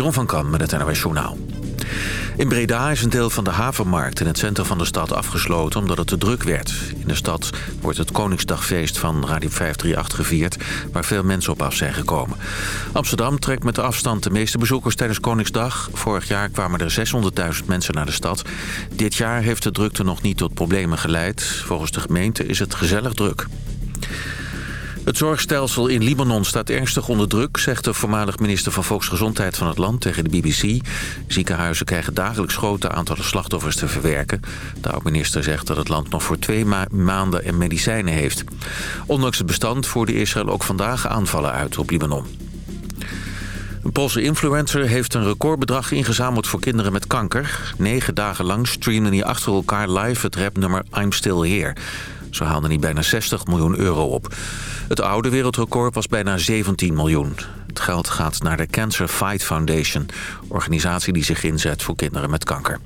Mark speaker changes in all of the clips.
Speaker 1: Jeroen van Kam met het NOS. In Breda is een deel van de havenmarkt in het centrum van de stad afgesloten omdat het te druk werd. In de stad wordt het Koningsdagfeest van Radio 538 gevierd, waar veel mensen op af zijn gekomen. Amsterdam trekt met de afstand de meeste bezoekers tijdens Koningsdag. Vorig jaar kwamen er 600.000 mensen naar de stad. Dit jaar heeft de drukte nog niet tot problemen geleid. Volgens de gemeente is het gezellig druk. Het zorgstelsel in Libanon staat ernstig onder druk... zegt de voormalig minister van Volksgezondheid van het land tegen de BBC. Ziekenhuizen krijgen dagelijks grote aantallen slachtoffers te verwerken. De oud-minister zegt dat het land nog voor twee maanden en medicijnen heeft. Ondanks het bestand voerde Israël ook vandaag aanvallen uit op Libanon. Een Poolse influencer heeft een recordbedrag ingezameld voor kinderen met kanker. Negen dagen lang streamden die achter elkaar live het rapnummer I'm Still Here... Zo haalde hij bijna 60 miljoen euro op. Het oude wereldrecord was bijna 17 miljoen. Het geld gaat naar de Cancer Fight Foundation... organisatie die zich inzet voor kinderen met kanker.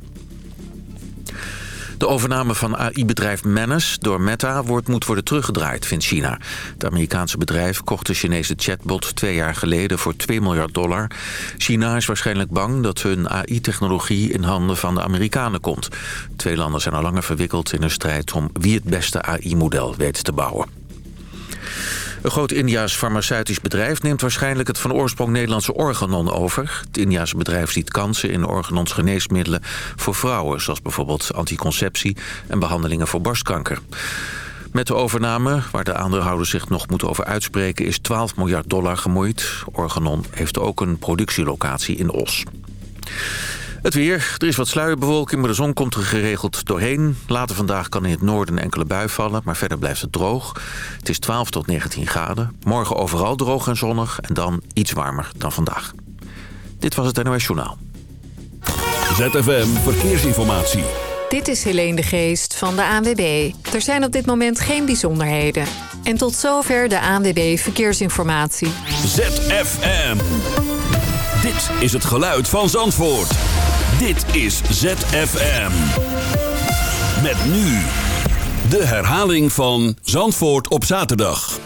Speaker 1: De overname van AI-bedrijf Manus door Meta wordt, moet worden teruggedraaid, vindt China. Het Amerikaanse bedrijf kocht de Chinese chatbot twee jaar geleden voor 2 miljard dollar. China is waarschijnlijk bang dat hun AI-technologie in handen van de Amerikanen komt. Twee landen zijn al langer verwikkeld in een strijd om wie het beste AI-model weet te bouwen. Een groot Indiaas farmaceutisch bedrijf neemt waarschijnlijk het van oorsprong Nederlandse Organon over. Het Indiaanse bedrijf ziet kansen in Organons geneesmiddelen voor vrouwen... zoals bijvoorbeeld anticonceptie en behandelingen voor borstkanker. Met de overname, waar de aandeelhouder zich nog moet over uitspreken... is 12 miljard dollar gemoeid. Organon heeft ook een productielocatie in Os. Het weer. Er is wat sluierbewolking, maar de zon komt er geregeld doorheen. Later vandaag kan in het noorden enkele bui vallen, maar verder blijft het droog. Het is 12 tot 19 graden. Morgen overal droog en zonnig en dan iets warmer dan vandaag. Dit was het NOS Journaal.
Speaker 2: ZFM Verkeersinformatie.
Speaker 3: Dit is Helene de Geest van de ANWB. Er zijn op dit moment geen bijzonderheden. En tot zover de ANWB Verkeersinformatie.
Speaker 2: ZFM. Dit is het geluid van Zandvoort. Dit is ZFM. Met nu de herhaling van Zandvoort op zaterdag.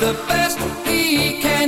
Speaker 4: The best he can.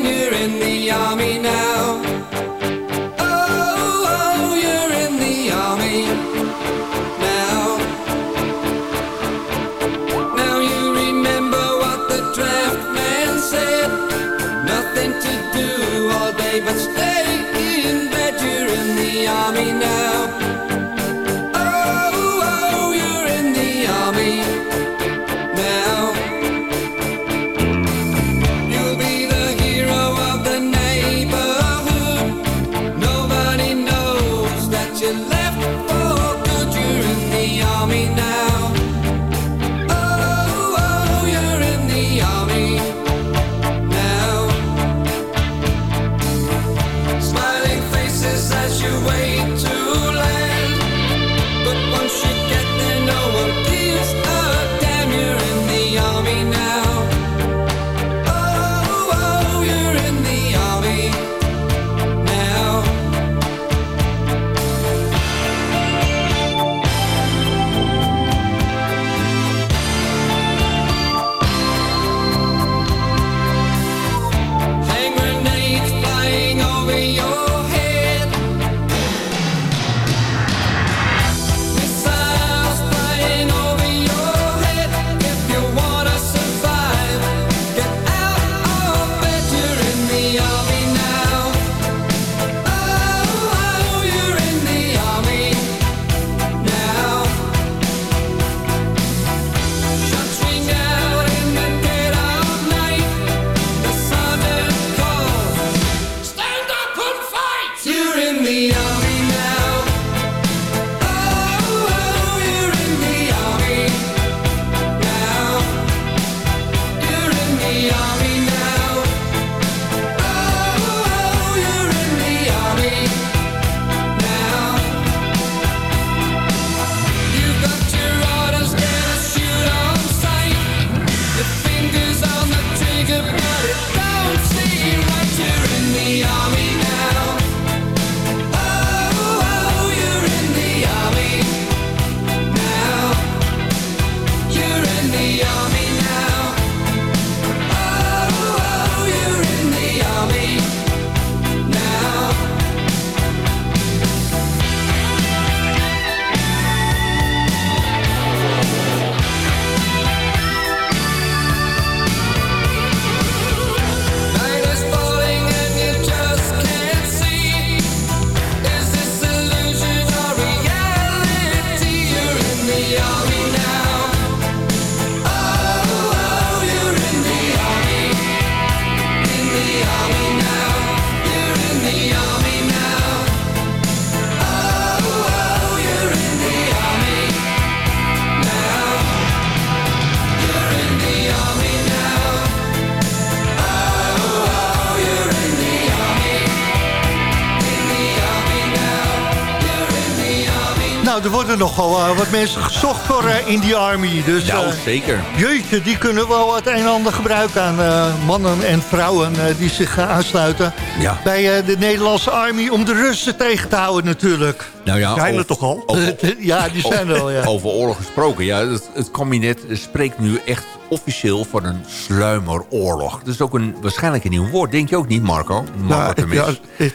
Speaker 5: Worden nogal uh, wat mensen gezocht voor uh, in die army. Dus,
Speaker 6: nou, zeker.
Speaker 5: Jeetje, die kunnen wel het een en ander gebruiken aan mannen en vrouwen die zich aansluiten.
Speaker 6: Ja.
Speaker 5: Bij de Nederlandse army om de Russen tegen te houden natuurlijk.
Speaker 6: Nou ja,
Speaker 5: zijn er toch al?
Speaker 6: Over,
Speaker 5: ja, die zijn er al, ja.
Speaker 6: Over oorlog gesproken, ja. Het, het kabinet spreekt nu echt officieel van een sluimeroorlog. Dat is ook een, waarschijnlijk een nieuw woord. Denk je ook niet, Marco?
Speaker 5: Nou, ja,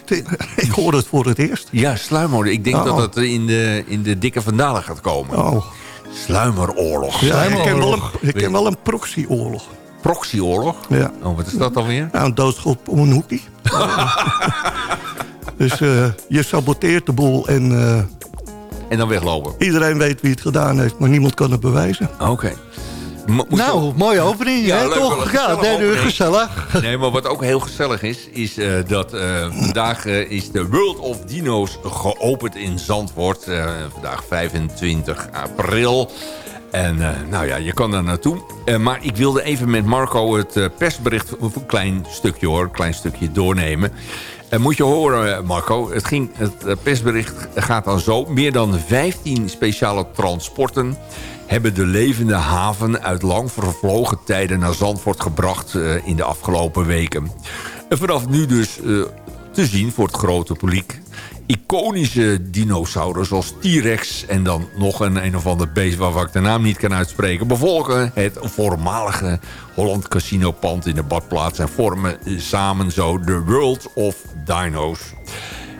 Speaker 5: ik hoorde het voor het eerst.
Speaker 6: Ja, sluimer. Ik denk oh. dat het in de, in de dikke vandalen gaat komen.
Speaker 5: Oh.
Speaker 6: Sluimeroorlog.
Speaker 5: Ja, ik ken wel een, ik ken wel een proxyoorlog.
Speaker 6: Proxyoorlog?
Speaker 5: Ja.
Speaker 6: Oh, wat is dat dan weer?
Speaker 5: Nou, een doodschop om een hoekje. dus uh, je saboteert de boel en... Uh,
Speaker 6: en dan weglopen.
Speaker 5: Iedereen weet wie het gedaan heeft, maar niemand kan het bewijzen.
Speaker 6: Oké. Okay.
Speaker 5: Nou, mooie opening, ja, hè, toch? Ja, derde uur gezellig.
Speaker 6: Nee, maar wat ook heel gezellig is, is uh, dat uh, vandaag uh, is de World of Dino's geopend in Zandvoort. vandaag 25 april. En nou ja, je kan daar naartoe. maar ik wilde even met Marco het persbericht, een klein stukje hoor, een klein stukje doornemen. En moet je horen, Marco, het, ging, het persbericht gaat dan zo. Meer dan 15 speciale transporten hebben de levende haven uit lang vervlogen tijden naar Zandvoort gebracht uh, in de afgelopen weken. En vanaf nu dus uh, te zien voor het grote publiek. Iconische dinosaurus zoals T-Rex en dan nog een een of ander beest waarvan ik de naam niet kan uitspreken... bevolken het voormalige Holland Casino pand in de badplaats... en vormen samen zo de World of Dino's.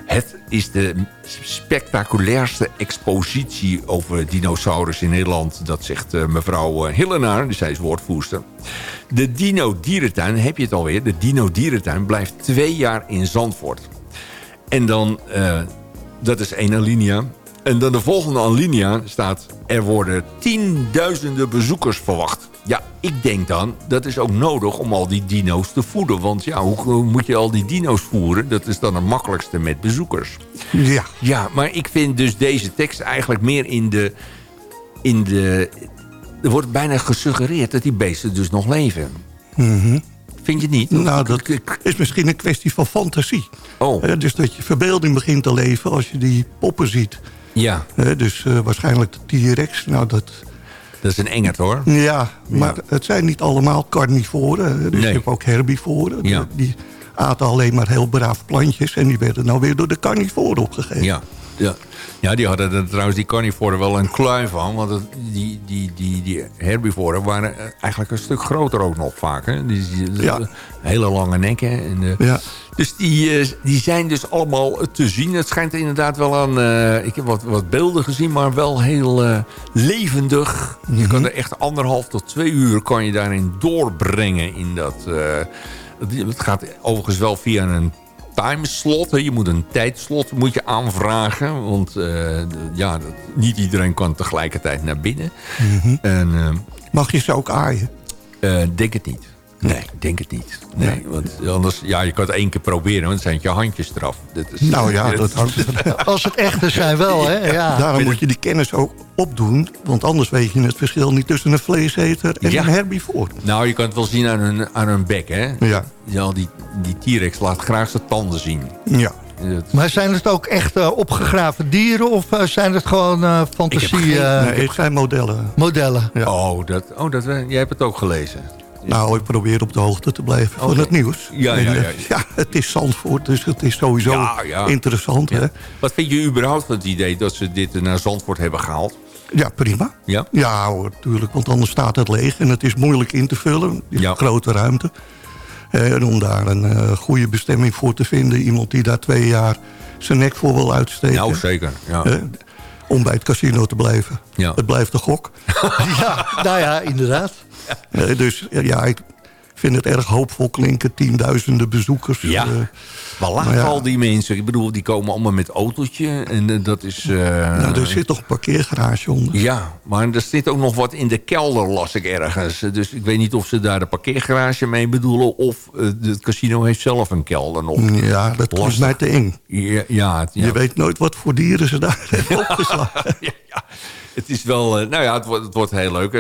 Speaker 6: Het is de spectaculairste expositie over dinosaurus in Nederland. Dat zegt uh, mevrouw uh, Hillenaar, dus zij is woordvoerster. De Dino Dierentuin, heb je het alweer. De Dino Dierentuin blijft twee jaar in Zandvoort. En dan, uh, dat is één alinea. En dan de volgende alinea staat... er worden tienduizenden bezoekers verwacht. Ja, ik denk dan, dat is ook nodig om al die dino's te voeden. Want ja, hoe, moet je al die dino's voeren? Dat is dan het makkelijkste met bezoekers.
Speaker 5: Ja.
Speaker 6: Ja, maar ik vind dus deze tekst eigenlijk meer in de... In de er wordt bijna gesuggereerd dat die beesten dus nog leven.
Speaker 5: Mhm.
Speaker 6: Vind je niet?
Speaker 5: Nou, dat is misschien een kwestie van fantasie.
Speaker 6: Oh.
Speaker 5: dus dat je verbeelding begint te leven als je die poppen ziet.
Speaker 6: Ja.
Speaker 5: dus uh, waarschijnlijk de T-Rex, nou dat...
Speaker 6: Dat is een engert hoor.
Speaker 5: Ja, maar het zijn niet allemaal carnivoren. Dus je hebt ook herbivoren.
Speaker 6: Ja.
Speaker 5: Die aten alleen maar heel braaf plantjes. En die werden nou weer door de carnivoren opgegeven.
Speaker 6: Ja, ja. Ja, die hadden er, trouwens die carnivoren wel een kluin van. Want het, die, die, die, die herbivoren waren eigenlijk een stuk groter ook nog vaak. Hè? Die, die
Speaker 5: ja.
Speaker 6: Hele lange nekken. En, uh,
Speaker 5: ja.
Speaker 6: Dus die, uh, die zijn dus allemaal te zien. Het schijnt inderdaad wel aan... Uh, ik heb wat, wat beelden gezien, maar wel heel levendig. Mm -hmm. Je kan er echt anderhalf tot twee uur kan je daarin doorbrengen. In dat, het gaat overigens wel via een timeslot. Je moet een tijdslot moet je aanvragen. Want uh, ja, niet iedereen kan tegelijkertijd naar binnen.
Speaker 5: Mm -hmm.
Speaker 6: en, uh,
Speaker 5: Mag je ze ook aaien?
Speaker 6: Uh, denk het niet. Nee, ik denk het niet. Nee, nee, want anders, ja, je kan het één keer proberen, want dan zijn je handjes eraf. Dat is,
Speaker 5: nou ja, dat als het echte zijn wel, hè. Ja. Daarom moet je die kennis ook opdoen, want anders weet je het verschil niet tussen een vleeseter en
Speaker 6: ja.
Speaker 5: een herbivoor.
Speaker 6: Nou, je kan het wel zien aan hun, aan hun bek, hè.
Speaker 5: Ja.
Speaker 6: ja die die T-Rex laat graag zijn tanden zien.
Speaker 5: Ja. Maar zijn het ook echt uh, opgegraven dieren of uh, zijn het gewoon uh, fantasie?
Speaker 6: Geen,
Speaker 5: nee, het zijn modellen.
Speaker 6: Modellen? Ja. Oh, dat, oh dat, jij hebt het ook gelezen.
Speaker 5: Nou, ik probeer op de hoogte te blijven okay. van het nieuws.
Speaker 6: Ja, ja, ja, ja.
Speaker 5: ja, het is Zandvoort, dus het is sowieso
Speaker 6: ja, ja.
Speaker 5: interessant. Hè?
Speaker 6: Wat vind je überhaupt van het idee dat ze dit naar Zandvoort hebben gehaald?
Speaker 5: Ja, prima.
Speaker 6: Ja,
Speaker 5: ja hoor, natuurlijk, want anders staat het leeg en het is moeilijk in te vullen. Het is
Speaker 6: ja.
Speaker 5: een grote ruimte. En om daar een uh, goede bestemming voor te vinden. Iemand die daar twee jaar zijn nek voor wil uitsteken.
Speaker 6: Nou, zeker. Ja.
Speaker 5: Uh, om bij het casino te blijven.
Speaker 6: Ja.
Speaker 5: Het blijft een gok.
Speaker 6: ja,
Speaker 5: nou ja, inderdaad. Uh, dus ja, ik vind het erg hoopvol klinken. Tienduizenden bezoekers.
Speaker 6: Ja. Maar laat ja. al die mensen, ik bedoel, die komen allemaal met autootje. En uh, dat is... Uh,
Speaker 5: nou, er zit toch een parkeergarage onder?
Speaker 6: Ja, maar er zit ook nog wat in de kelder, las ik ergens. Dus ik weet niet of ze daar de parkeergarage mee bedoelen... of uh, het casino heeft zelf een kelder nog.
Speaker 5: Ja, dat is mij te eng.
Speaker 6: Ja, ja, ja,
Speaker 5: Je weet nooit wat voor dieren ze daar hebben opgeslagen.
Speaker 6: ja. Het is wel... nou ja, het wordt, het wordt heel leuk.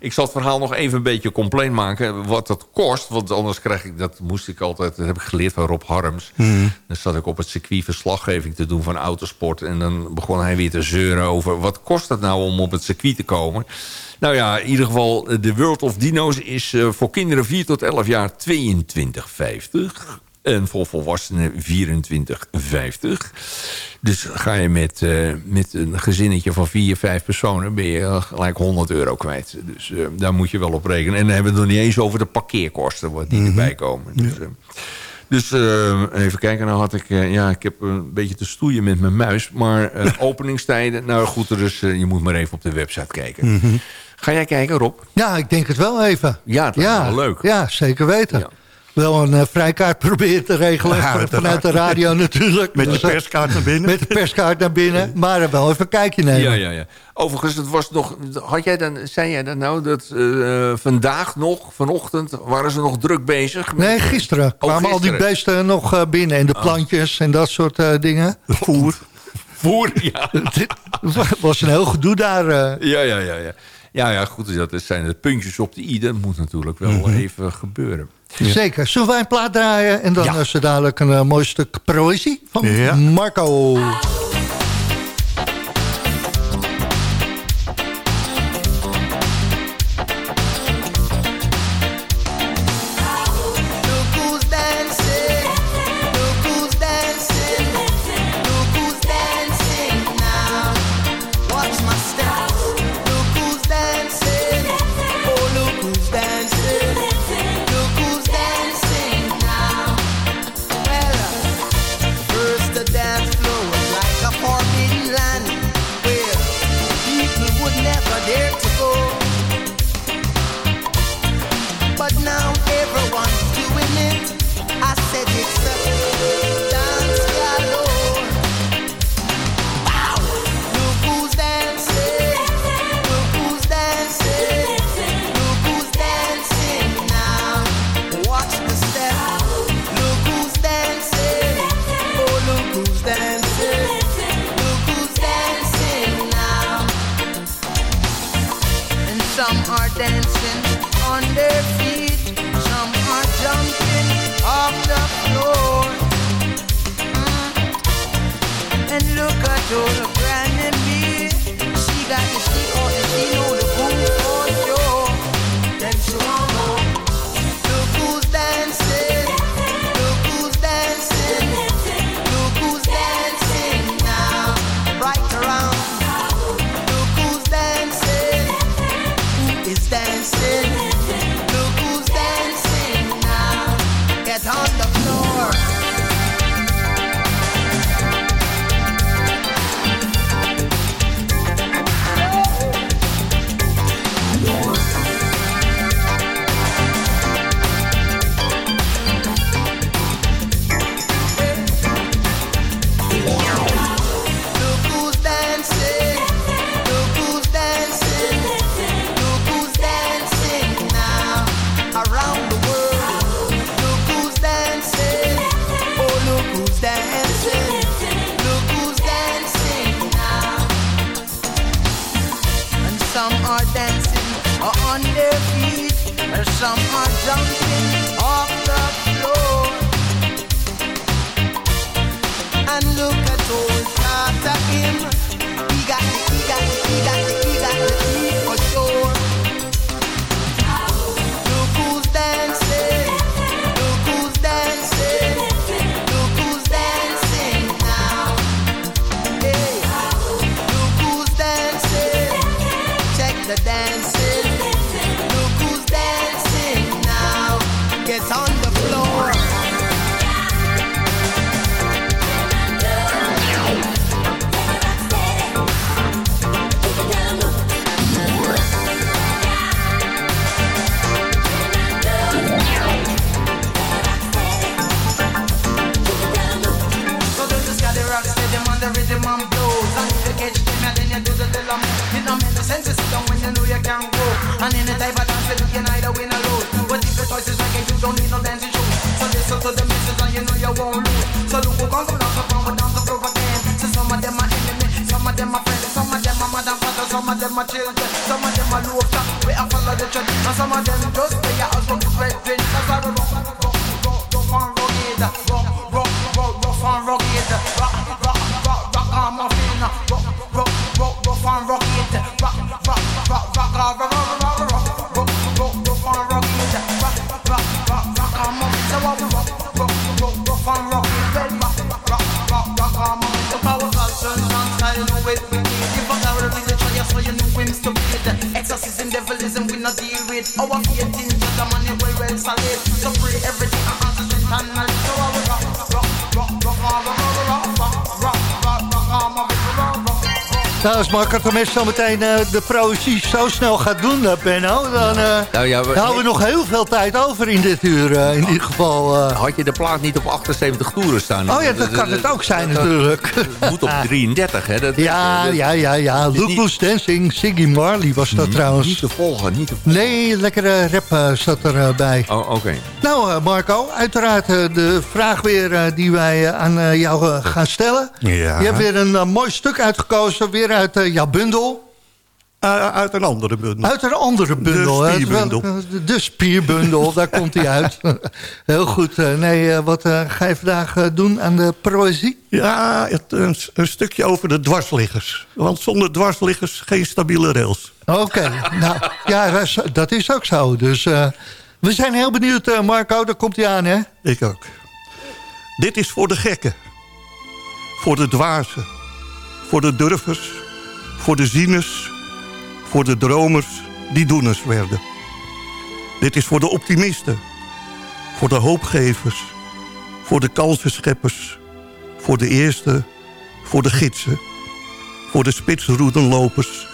Speaker 6: ik zal het verhaal nog even een beetje compleet maken. Wat dat kost. Want anders krijg ik... Dat moest ik altijd... Dat heb ik geleerd van Rob Harms.
Speaker 7: Hmm.
Speaker 6: Dan zat ik op het circuit verslaggeving te doen van autosport. En dan begon hij weer te zeuren over... Wat kost het nou om op het circuit te komen? Nou ja, in ieder geval, de World of Dino's is voor kinderen 4 tot 11 jaar 22,50. En voor volwassenen 24,50. Dus ga je met, uh, met een gezinnetje van vier, vijf personen... ben je gelijk 100 euro kwijt. Dus uh, daar moet je wel op rekenen. En dan hebben we het nog niet eens over de parkeerkosten... wat die mm -hmm. erbij komen. Dus, dus even kijken, nou had ik... ja, ik heb een beetje te stoeien met mijn muis. Maar openingstijden... Nou goed, dus je moet maar even op de website kijken.
Speaker 7: Mm -hmm.
Speaker 6: Ga jij kijken, Rob?
Speaker 7: Ja, ik denk het wel even.
Speaker 6: Ja, dat
Speaker 7: ja,
Speaker 6: is wel leuk.
Speaker 7: Ja, zeker weten. Ja wel een uh, vrijkaart proberen te regelen. Ja, vanuit de radio natuurlijk.
Speaker 5: Met de perskaart naar binnen.
Speaker 7: Met de perskaart naar binnen. Maar wel even een kijkje nemen.
Speaker 6: Ja, ja, ja. Overigens, het was nog, had jij dan, zei jij dan nou dat uh, vandaag nog, vanochtend, waren ze nog druk bezig?
Speaker 7: Met, nee, gisteren oh, kwamen gisteren. al die beesten nog uh, binnen. En de plantjes oh. en dat soort uh, dingen.
Speaker 6: Voer. Voer, ja.
Speaker 7: Het was een heel gedoe daar.
Speaker 6: Ja, ja, ja, ja. Ja, ja, goed. Dat zijn de puntjes op de i. Dat moet natuurlijk wel mm -hmm. even gebeuren.
Speaker 7: Ja. Zeker. Zullen wij een plaat draaien? En dan ja. is er dadelijk een uh, mooi stuk proëzie van. Marco.
Speaker 8: Als Marco Temes zo meteen eh, de proëzie zo snel gaat doen, uh, Benno... dan eh,
Speaker 6: Nou ja, we-
Speaker 8: houden we nog heel veel tijd over in dit uur. eh, in ieder geval... eh.
Speaker 6: Had je de plaat niet op 78 toeren staan?
Speaker 8: Oh ja, dat kan het ook zijn natuurlijk.
Speaker 6: Het moet op 33, hè? Dat,
Speaker 8: Ja,
Speaker 6: dat-
Speaker 8: ja, ja, ja. Look
Speaker 6: niet-
Speaker 8: Who's Dancing, Siggy Marley was dat
Speaker 6: Niet
Speaker 8: trouwens.
Speaker 6: te volgen, niet te volgen.
Speaker 8: Nee, lekkere rap eh, zat erbij. bij.
Speaker 6: Oh, oké.
Speaker 8: Nou, eh, Marco, uiteraard eh, de vraag weer eh, die wij eh, aan eh, jou eh, gaan stellen.
Speaker 5: Ja.
Speaker 8: Je hebt weer een eh, mooi stuk uitgekozen, weer uit eh, jouw bundel.
Speaker 5: Uh, uit een andere bundel.
Speaker 8: Uit een andere bundel.
Speaker 5: De spierbundel.
Speaker 8: De, de spierbundel, daar komt hij uit. Heel goed. eh, nee, eh, wat eh, ga je vandaag eh, doen aan de proëzie?
Speaker 5: Ja, het, een, een stukje over de dwarsliggers. Want zonder dwarsliggers geen stabiele rails.
Speaker 8: Oké, nou ja, dat is- ook zo. Dus eh, we zijn heel benieuwd, eh, Marco. Daar komt hij aan, hè?
Speaker 5: Ik ook. Dit is voor de gekken. Voor de dwazen. Voor de durvers. Voor de zieners. Voor de dromers die doeners werden. Dit is voor de optimisten. Voor de hoopgevers. Voor de kansenscheppers. Voor de eerste. Voor de gidsen. Voor de spitsroedenlopers.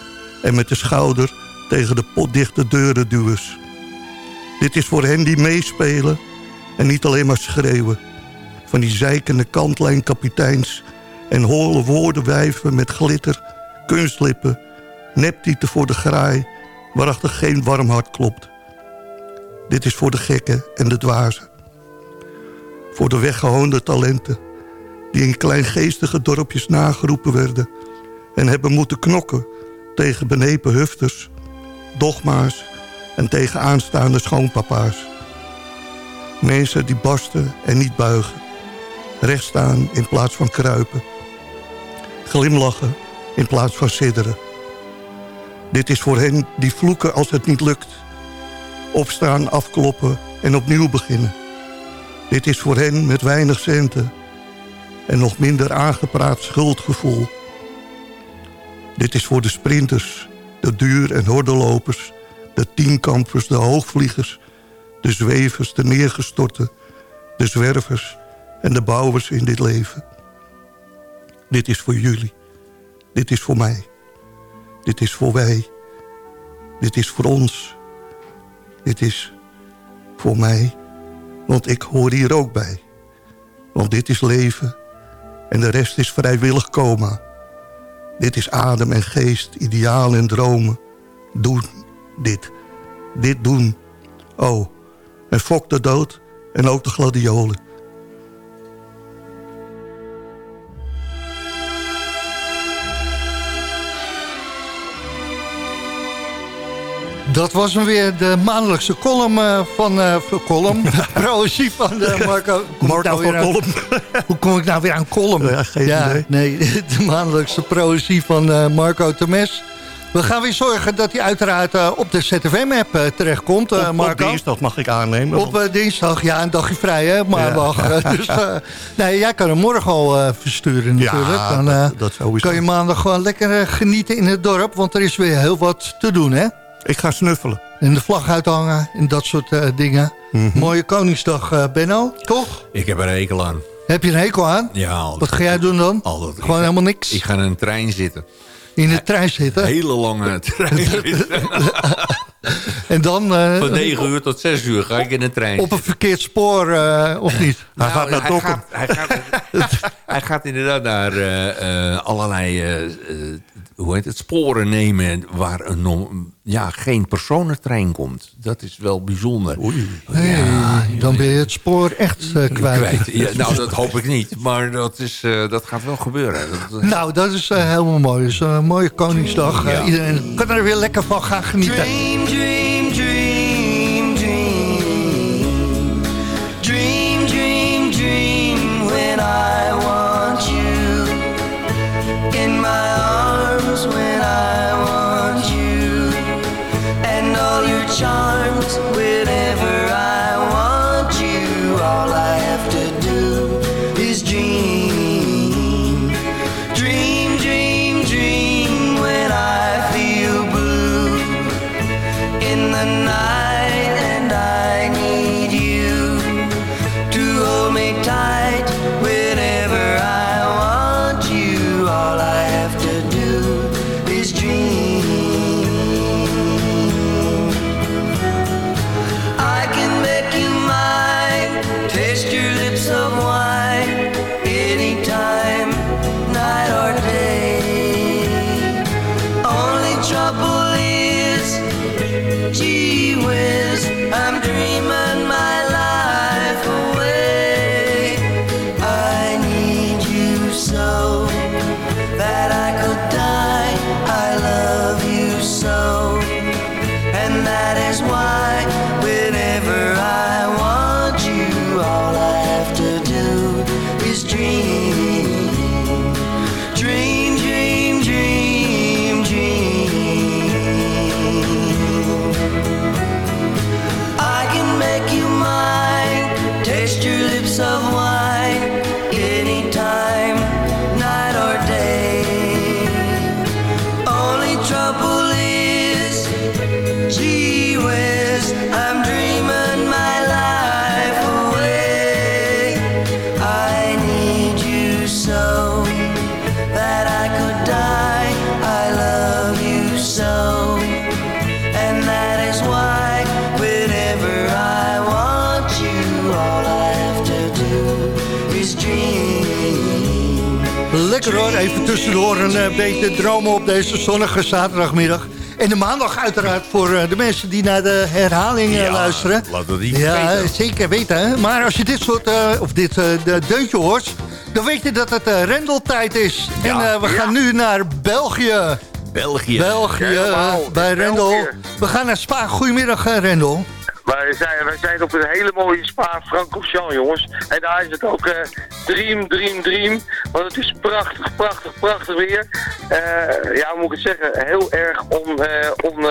Speaker 5: En met de schouder tegen de potdichte deurenduwers. Dit is voor hen die meespelen en niet alleen maar schreeuwen. Van die zeikende kantlijnkapiteins en holle woordenwijven met glitter, kunstlippen, neptieten voor de graai, waarachter geen warm hart klopt. Dit is voor de gekken en de dwazen. Voor de weggehoonde talenten, die in kleingeestige dorpjes nageroepen werden... en hebben moeten knokken tegen benepen hufters, dogma's en tegen aanstaande schoonpapa's. Mensen die barsten en niet buigen. Recht staan in plaats van kruipen. Glimlachen in plaats van sidderen. Dit is voor hen die vloeken als het niet lukt. Opstaan, afkloppen en opnieuw beginnen. Dit is voor hen met weinig centen. En nog minder aangepraat schuldgevoel. Dit is voor de sprinters, de duur- en hordelopers... de tienkampers, de hoogvliegers... de zwevers, de neergestorten... de zwervers en de bouwers in dit leven. Dit is voor jullie. Dit is voor mij. Dit is voor wij. Dit is voor ons. Dit is voor mij. Want ik hoor hier ook bij. Want dit is leven. En de rest is vrijwillig coma. Dit is adem en geest, ideaal en dromen. Doen dit. Dit doen. Oh, en fok de dood en ook de gladiolen.
Speaker 8: Dat was hem weer, de maandelijkse column eh, van... eh column, de proëzie van eh, Marco. Kom
Speaker 5: Marco
Speaker 8: nou
Speaker 5: van
Speaker 8: aan-
Speaker 5: Kolm.
Speaker 8: Hoe kom ik nou weer aan column?
Speaker 5: Ja, geen idee.
Speaker 8: Nee, de maandelijkse proëzie van Marco Temes. We gaan weer zorgen dat hij uiteraard op de ZFM-app terechtkomt, eh,
Speaker 5: Op- Op
Speaker 8: Marco.
Speaker 5: dinsdag mag ik aannemen.
Speaker 8: Op dinsdag, ja, een dagje vrij, hè, maandag. Dus nee, jij kan hem morgen al versturen
Speaker 5: Ja,
Speaker 8: natuurlijk. Dan eh,
Speaker 5: dat-
Speaker 8: kan je maandag gewoon lekker genieten in het dorp, want er is weer heel wat te doen, hè?
Speaker 5: Ik ga snuffelen.
Speaker 8: En de vlag uithangen en dat soort eh, dingen.
Speaker 5: Mhm.
Speaker 8: Mooie Koningsdag, eh, Benno, toch?
Speaker 6: Ik heb er een hekel aan.
Speaker 8: Heb je een hekel aan?
Speaker 6: Ja, altijd.
Speaker 8: Wat ga jij doen dan?
Speaker 6: Altijd.
Speaker 8: Gewoon
Speaker 6: Ik-
Speaker 8: helemaal niks?
Speaker 6: Ik ga in een trein zitten.
Speaker 8: In de trein zitten?
Speaker 6: Hele lange trein zitten.
Speaker 8: En dan eh,
Speaker 6: Van 9 uur tot 6 uur ga ik in een trein
Speaker 8: op een verkeerd spoor, eh, of niet?
Speaker 5: Hij gaat naar
Speaker 6: hij gaat, hij, gaat, hij gaat inderdaad naar eh, eh, allerlei hoe heet het, sporen nemen waar een, ja, geen personentrein komt. Dat is wel bijzonder.
Speaker 9: Hey, dan ben je het spoor echt eh, kwijt.
Speaker 6: Kwijt. Ja, nou, dat hoop ik niet. Maar dat, is, eh, dat gaat wel gebeuren. Dat, eh,
Speaker 9: Nou, dat is eh, helemaal mooi. Dus een mooie Koningsdag.
Speaker 6: Ja.
Speaker 9: iedereen kan er weer lekker van gaan genieten. Tussendoor een eh, beetje dromen op deze zonnige zaterdagmiddag. En de maandag uiteraard voor eh, de mensen die naar de herhaling eh,
Speaker 6: Ja,
Speaker 9: luisteren.
Speaker 6: laat dat niet
Speaker 9: Ja,
Speaker 6: vergeten.
Speaker 9: zeker weten. Hè? Maar als je dit soort, of dit de deuntje hoort... dan weet je dat het eh rendeltijd is.
Speaker 6: Ja.
Speaker 9: En we gaan nu naar België.
Speaker 6: België.
Speaker 9: België,
Speaker 10: Helemaal,
Speaker 9: bij
Speaker 10: België.
Speaker 9: Rendel. We gaan naar Spa. Goedemiddag, Rendel.
Speaker 10: Wij zijn, wij zijn op een hele mooie spa Francorchamps, jongens. En daar is het ook eh, dream, dream, dream. Want het is prachtig, prachtig, prachtig weer. Eh, ja, moet ik het zeggen? Heel erg on, eh, on,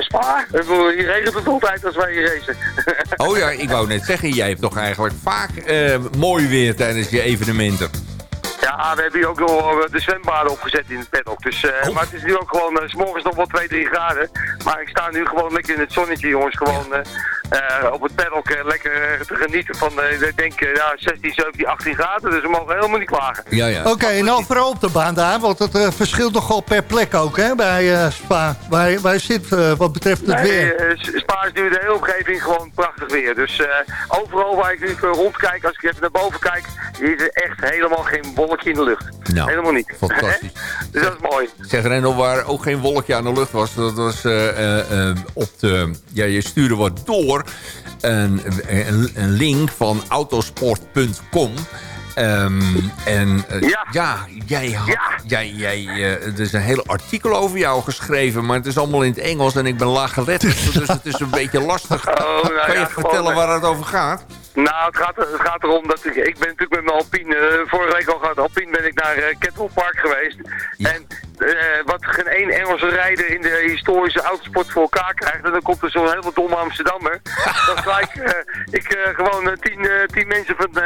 Speaker 10: spa. Hier regent het altijd als wij hier racen.
Speaker 6: Oh ja, ik wou net zeggen, jij hebt toch eigenlijk vaak mooi weer tijdens je evenementen.
Speaker 10: Ja, we hebben hier ook nog wel de zwembaden opgezet in het paddock. Dus, eh. Maar het is nu ook gewoon, eh, s morgens nog wel 2, 3 graden. Maar ik sta nu gewoon lekker in het zonnetje, jongens. Gewoon eh, eh, op het paddock eh, lekker eh, te genieten van, eh, ik denk, eh, ja, 16, 17, 18 graden. Dus we mogen helemaal niet klagen.
Speaker 6: Ja, ja.
Speaker 9: Oké, en overal op de baan daar, want het eh, verschilt nogal per plek ook hè, bij eh, Spa. Waar, waar je zit eh, wat betreft het
Speaker 10: Nee,
Speaker 9: weer.
Speaker 10: eh, Spa is nu de hele omgeving gewoon prachtig weer. Dus eh, overal waar ik nu eh, rondkijk, als ik even naar boven kijk, is er echt helemaal geen wolkje in de lucht.
Speaker 6: Nou,
Speaker 10: helemaal niet.
Speaker 6: fantastisch.
Speaker 10: dus dat is mooi.
Speaker 6: Zeg Rendel, waar ook geen wolkje aan de lucht was, dat was eh, eh, eh, op de... Ja, je stuurde wat door. Een, een, een link van autosport.com. Ehm, en
Speaker 10: Ja.
Speaker 6: ja, jij had,
Speaker 10: Ja.
Speaker 6: jij, jij, er is een hele artikel over jou geschreven, maar het is allemaal in het Engels en ik ben laaggeletterd, dus het is een beetje lastig.
Speaker 10: Oh, nou
Speaker 6: kan je vertellen waar het over gaat?
Speaker 10: Nou, het gaat, het gaat erom dat ik, ik ben natuurlijk met mijn Alpine, eh, vorige week al gehad, Alpine ben ik naar uh, Kettle Park geweest.
Speaker 6: Ja.
Speaker 10: En eh, wat geen één Engelse rijder in de historische autosport voor elkaar krijgt, en dan komt er zo'n hele domme Amsterdammer. dat gelijk eh, ik eh, gewoon tien, tien mensen van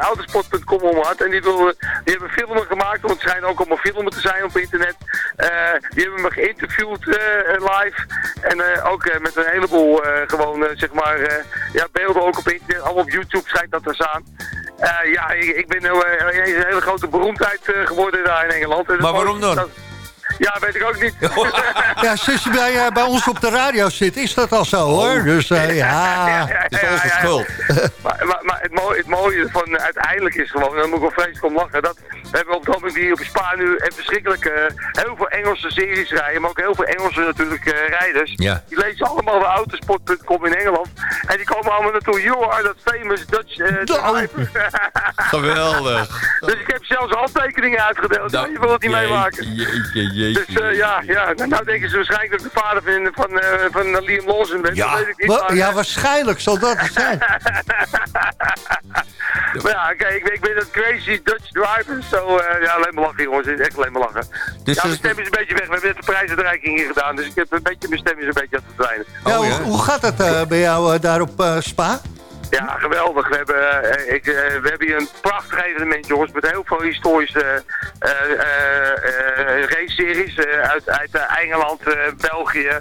Speaker 10: autosport.com om had. En die, wilden, die hebben filmen gemaakt, want het schijnen ook allemaal filmen te zijn op internet. Die hebben me geïnterviewd live. En ook met een heleboel gewoon, zeg maar, ja, beelden ook op internet. Allemaal op YouTube schijnt dat te staan. Ja, ik, ik ben ineens een hele grote beroemdheid geworden daar in Engeland. En
Speaker 6: Maar waarom dan?
Speaker 10: Dat- ja, weet ik ook niet.
Speaker 9: Ja, sinds je bij, eh, bij ons op de radio zit, is dat al zo hoor. Dus eh, ja,
Speaker 6: Het is onze schuld.
Speaker 10: Maar, maar, maar het, mooie, het mooie van uiteindelijk is gewoon, en daar moet ik wel vreselijk om lachen, dat We hebben op het moment hier op Spa nu en verschrikkelijk eh, heel veel Engelse series rijden. Maar ook heel veel Engelse natuurlijk eh, rijders.
Speaker 6: Ja.
Speaker 10: Die lezen allemaal bij autosport.com in Engeland. En die komen allemaal naartoe. You are that famous Dutch uh, driver.
Speaker 6: Geweldig.
Speaker 10: dus ik heb zelfs handtekeningen uitgedeeld. je wil het niet meemaken.
Speaker 6: Jeetje, jeetje.
Speaker 10: Dus eh, ja, ja, nou, nou denken ze waarschijnlijk dat ik de vader van, van, eh, van eh, Liam Lawson ben.
Speaker 6: Ja.
Speaker 10: Dat weet ik niet. Maar-
Speaker 8: Ja, waarschijnlijk zal dat het zijn.
Speaker 10: Maar ja, kijk, ik, ben- ik ben dat crazy Dutch driver. Zo, eh, ja, alleen maar lachen jongens. Echt alleen maar lachen.
Speaker 6: Dus
Speaker 10: ja, mijn stem is een beetje weg. We hebben net de prijsuitreiking hier gedaan. Dus ik heb een beetje, mijn stem is een beetje aan het verdwijnen.
Speaker 8: Ja,
Speaker 6: Oh,
Speaker 8: hoe,
Speaker 6: ja.
Speaker 8: hoe gaat het eh, bij jou daar op Spa?
Speaker 10: Ja, geweldig. We hebben, eh, ik, eh, we hebben hier een prachtig evenement, jongens, met heel veel historische eh race-series uit, uit Engeland, België,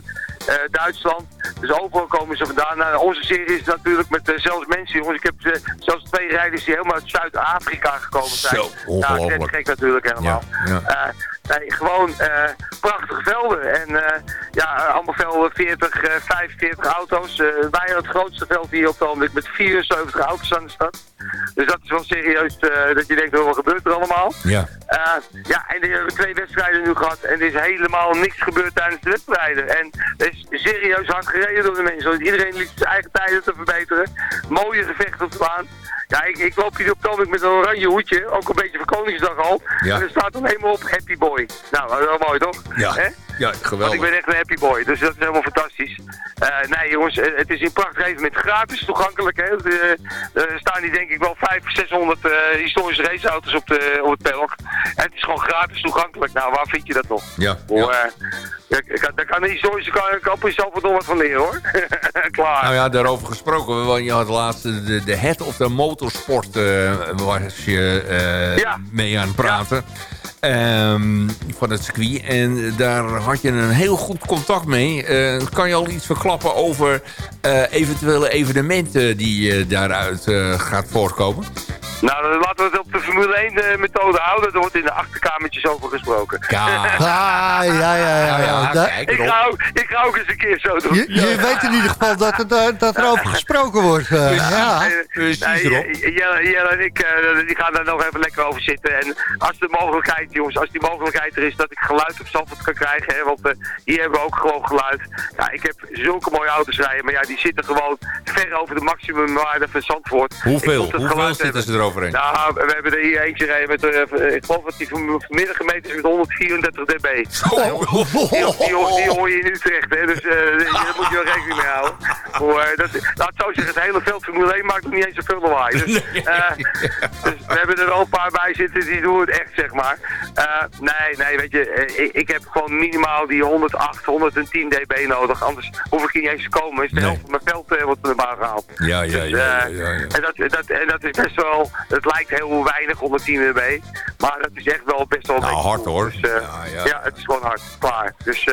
Speaker 10: Duitsland. Dus overal komen ze vandaan. Nou, onze serie is natuurlijk met eh, zelfs mensen, jongens. Ik heb eh, zelfs twee rijders die helemaal uit Zuid-Afrika gekomen zijn.
Speaker 6: Zo, ongelooflijk.
Speaker 10: Ja, net gek natuurlijk helemaal.
Speaker 6: Ja, ja.
Speaker 10: Eh, nee, gewoon eh, prachtige velden. En eh, ja, allemaal velden, 40, eh 45 auto's. Eh wij hebben het grootste veld hier op het ogenblik met 74 auto's aan de stad. Dus dat is wel serieus eh, dat je denkt, oh, wat gebeurt er allemaal?
Speaker 6: Ja.
Speaker 10: Eh, ja, en er hebben twee wedstrijden nu gehad en er is helemaal niks gebeurd tijdens de wedstrijden. En er is serieus hard gereden door de mensen. Want iedereen liet zijn eigen tijden te verbeteren. Mooie gevechten op de baan. Ja, ik, ik loop hier op het met een oranje hoedje, ook een beetje voor Koningsdag al.
Speaker 6: Ja.
Speaker 10: En er staat dan helemaal op Happy Boy. Nou, dat is wel mooi toch?
Speaker 6: Ja. Ja,
Speaker 10: Want ik
Speaker 6: geweldig.
Speaker 10: ben echt een happy boy, dus dat is helemaal fantastisch. Eh, nee jongens, eh, het is in prachtig evenement gratis toegankelijk. Hè. Er staan hier denk ik wel 500, 600 eh, historische raceauto's op, de, op het paddock. En het is gewoon gratis toegankelijk. Nou, waar vind je dat nog?
Speaker 6: Ja.
Speaker 10: Hoe,
Speaker 6: ja.
Speaker 10: Ja, ik kan- daar kan de historische ka- kamper zelf wel wat van leren hoor. Klaar.
Speaker 6: Nou ja, daarover gesproken. want Je had laatst de, de head of the motorsport eh was je eh,
Speaker 10: Ja.
Speaker 6: mee aan het praten. Ehm, van het circuit. En daar had je een heel goed contact mee. Eh, kan je al iets verklappen over eh, eventuele evenementen die eh, daaruit eh, gaat voortkomen?
Speaker 10: Nou, dan laten we het op de Formule 1 eh, methode houden. Er wordt in de achterkamertjes over gesproken.
Speaker 6: Ja,
Speaker 8: Ah, ja, ja, ja.
Speaker 6: ja, ja,
Speaker 8: Da-
Speaker 6: kijk
Speaker 10: Ik ga, ook, ik ga ook eens een keer zo doen.
Speaker 8: je, je weet in ieder geval dat, het, dat er over gesproken wordt. ja.
Speaker 6: Precies,
Speaker 10: Jelle, Jelle en ik die gaan daar nog even lekker over zitten. En als de mogelijkheid, jongens, als die mogelijkheid er is dat ik geluid op Zandvoort kan krijgen. Hè, want eh, hier hebben we ook gewoon geluid. Ja, ik heb zulke mooie auto's rijden, maar ja, die zitten gewoon ver over de maximumwaarde van Zandvoort.
Speaker 6: Hoeveel? Hoeveel zitten
Speaker 10: hebben.
Speaker 6: ze eroverheen?
Speaker 10: Nou, we hebben er hier eentje rijden met, eh, ik geloof dat die van- vanmiddag gemeten is met 134 dB. Die, die, hoor- die hoor je in Utrecht, hè, dus eh, daar moet je wel rekening mee houden. Eh, dat, het zo zeggen, het hele veld Formule 1 maakt nog niet eens zoveel lawaai. Dus, eh, dus we hebben er wel een paar bij zitten die doen het echt, zeg maar. Eh, nee, nee, weet je, eh, ik, ik heb gewoon minimaal die 108, 110 dB nodig, anders hoef ik niet eens te komen. Is de helft van mijn veld eh, wordt gehaald.
Speaker 6: Ja, ja,
Speaker 10: Dus,
Speaker 6: ja,
Speaker 10: eh,
Speaker 6: ja, ja.
Speaker 10: En, dat, dat, en dat is best wel, het lijkt heel weinig 110 dB, maar dat is echt wel best wel
Speaker 6: Nou, hard,
Speaker 10: cool.
Speaker 6: hoor.
Speaker 10: Dus, eh,
Speaker 6: Ja, ja.
Speaker 10: ja, het is gewoon hard, klaar. Dus,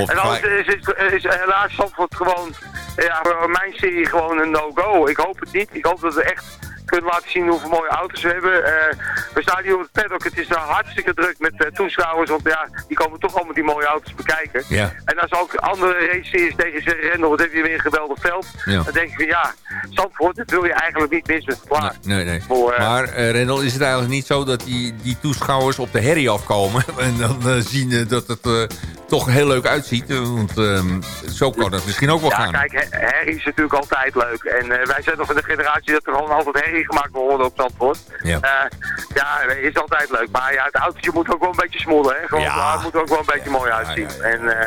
Speaker 6: op
Speaker 10: en anders is, is, is helaas Zandvoort gewoon, ja, mijn serie gewoon een no-go. Ik hoop het niet. Ik hoop dat we echt kunnen laten zien hoeveel mooie auto's we hebben. Eh, we staan hier op het paddock. Het is daar hartstikke druk met eh, toeschouwers, want ja, die komen toch allemaal die mooie auto's bekijken.
Speaker 6: Ja.
Speaker 10: En als ook andere race-series tegen zeggen, Rendel, wat heb je weer een geweldig veld.
Speaker 6: Ja.
Speaker 10: Dan denk ik van ja, Zandvoort, dat wil je eigenlijk niet missen. Klaar.
Speaker 6: Nee, nee.
Speaker 10: Eh,
Speaker 6: Maar uh, Rendel, is het eigenlijk niet zo dat die, die toeschouwers op de herrie afkomen... en dan zien dat het toch heel leuk uitziet? Want ehm, zo kan dat misschien ook wel
Speaker 10: Ja,
Speaker 6: gaan.
Speaker 10: kijk, her- herrie is natuurlijk altijd leuk. En wij zijn nog van de generatie dat er gewoon altijd herrie gemaakt wordt op Zandvoort.
Speaker 6: Ja.
Speaker 10: Eh, ja, is altijd leuk. Maar ja, het autootje moet ook wel een beetje smollen. Hè? Gewoon,
Speaker 6: Ja.
Speaker 10: Het moet ook wel een beetje mooi uitzien. En, eh,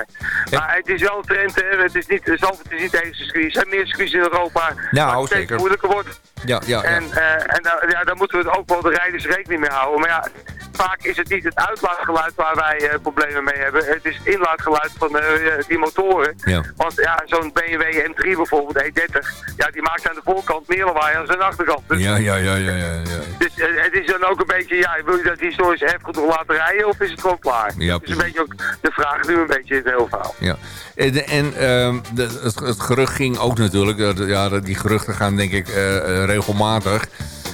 Speaker 10: maar het is wel een trend. Hè? Het is niet, Zandvoort is niet de enige circuit. Er zijn meer circuits in Europa
Speaker 6: Nou, zeker.
Speaker 10: moeilijker wordt.
Speaker 6: Ja, ja, ja.
Speaker 10: En, eh, en daar, ja, daar moeten we het ook wel de rijders rekening mee houden. Maar ja, vaak is het niet het uitlaatgeluid waar wij eh, problemen mee hebben. Het is het inlaatgeluid van eh, die motoren.
Speaker 6: Ja.
Speaker 10: Want ja, zo'n BMW M3 bijvoorbeeld, E30, ja, die maakt aan de voorkant meer lawaai dan de achterkant. Dus,
Speaker 6: Ja, ja, ja, ja, ja, ja.
Speaker 10: dus het is dan ook een beetje, ja, wil je dat historisch erfgoed nog laten rijden of is het gewoon klaar?
Speaker 6: Ja,
Speaker 10: is een beetje ook de vraag nu een beetje in het hele verhaal.
Speaker 6: Ja. En, en ehm, de- het, het gerucht ging ook natuurlijk... dat- ja, dat die geruchten gaan denk ik regelmatig...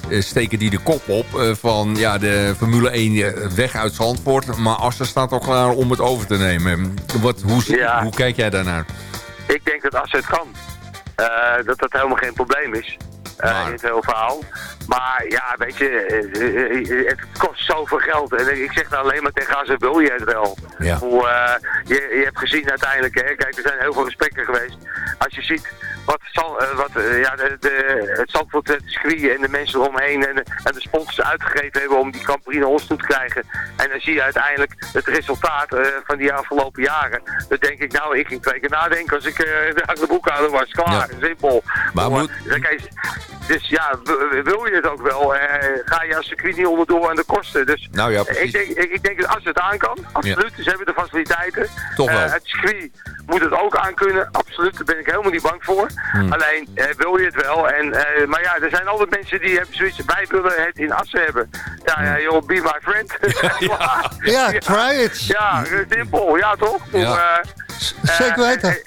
Speaker 6: eh, steken die de kop op eh, van ja, de Formule 1 eh, weg uit Zandvoort. Maar Assen staat al klaar om het over te nemen. Wat, hoe,
Speaker 10: Ja.
Speaker 6: hoe kijk jij daarnaar?
Speaker 10: Ik denk dat als het kan, dat dat helemaal geen probleem is.
Speaker 6: Maar-
Speaker 10: in het hele verhaal. Maar ja, weet je, het kost zoveel geld. En ik zeg nou alleen maar tegen ze wil je het wel.
Speaker 6: Ja.
Speaker 10: Hoe, je, je hebt gezien uiteindelijk, hè, kijk, er zijn heel veel gesprekken geweest. Als je ziet wat, Zand- eh, wat eh, ja, de, de, het Zandvoort het circuit en de mensen eromheen en de, en de sponsors uitgegeven hebben om die naar ons toe te krijgen. En dan zie je uiteindelijk het resultaat eh, van die afgelopen jaren. Dan denk ik, nou, ik ging twee keer nadenken als ik de, de boekhouder was. Klaar, simpel.
Speaker 6: Maar moet-
Speaker 10: dus ja, wil je het ook wel? Eh, ga je als circuit niet onderdoor aan de kosten? Dus
Speaker 6: Nou ja,
Speaker 10: ik
Speaker 6: precies.
Speaker 10: denk, ik, ik denk dat als het aan kan, absoluut. Ze hebben de faciliteiten.
Speaker 6: Toch wel.
Speaker 10: Eh, het circuit moet het ook aan kunnen, absoluut. Daar ben ik helemaal niet bang voor.
Speaker 6: Hmm.
Speaker 10: Alleen eh, wil je het wel. En, eh, maar ja, er zijn altijd mensen die hebben zoiets. Wij willen het in Assen hebben. Ja, ja joh, be my friend. ja,
Speaker 8: Ja, try it.
Speaker 10: ja, simpel. Ja, toch?
Speaker 6: Ja.
Speaker 10: Eh,
Speaker 8: Zeker weten.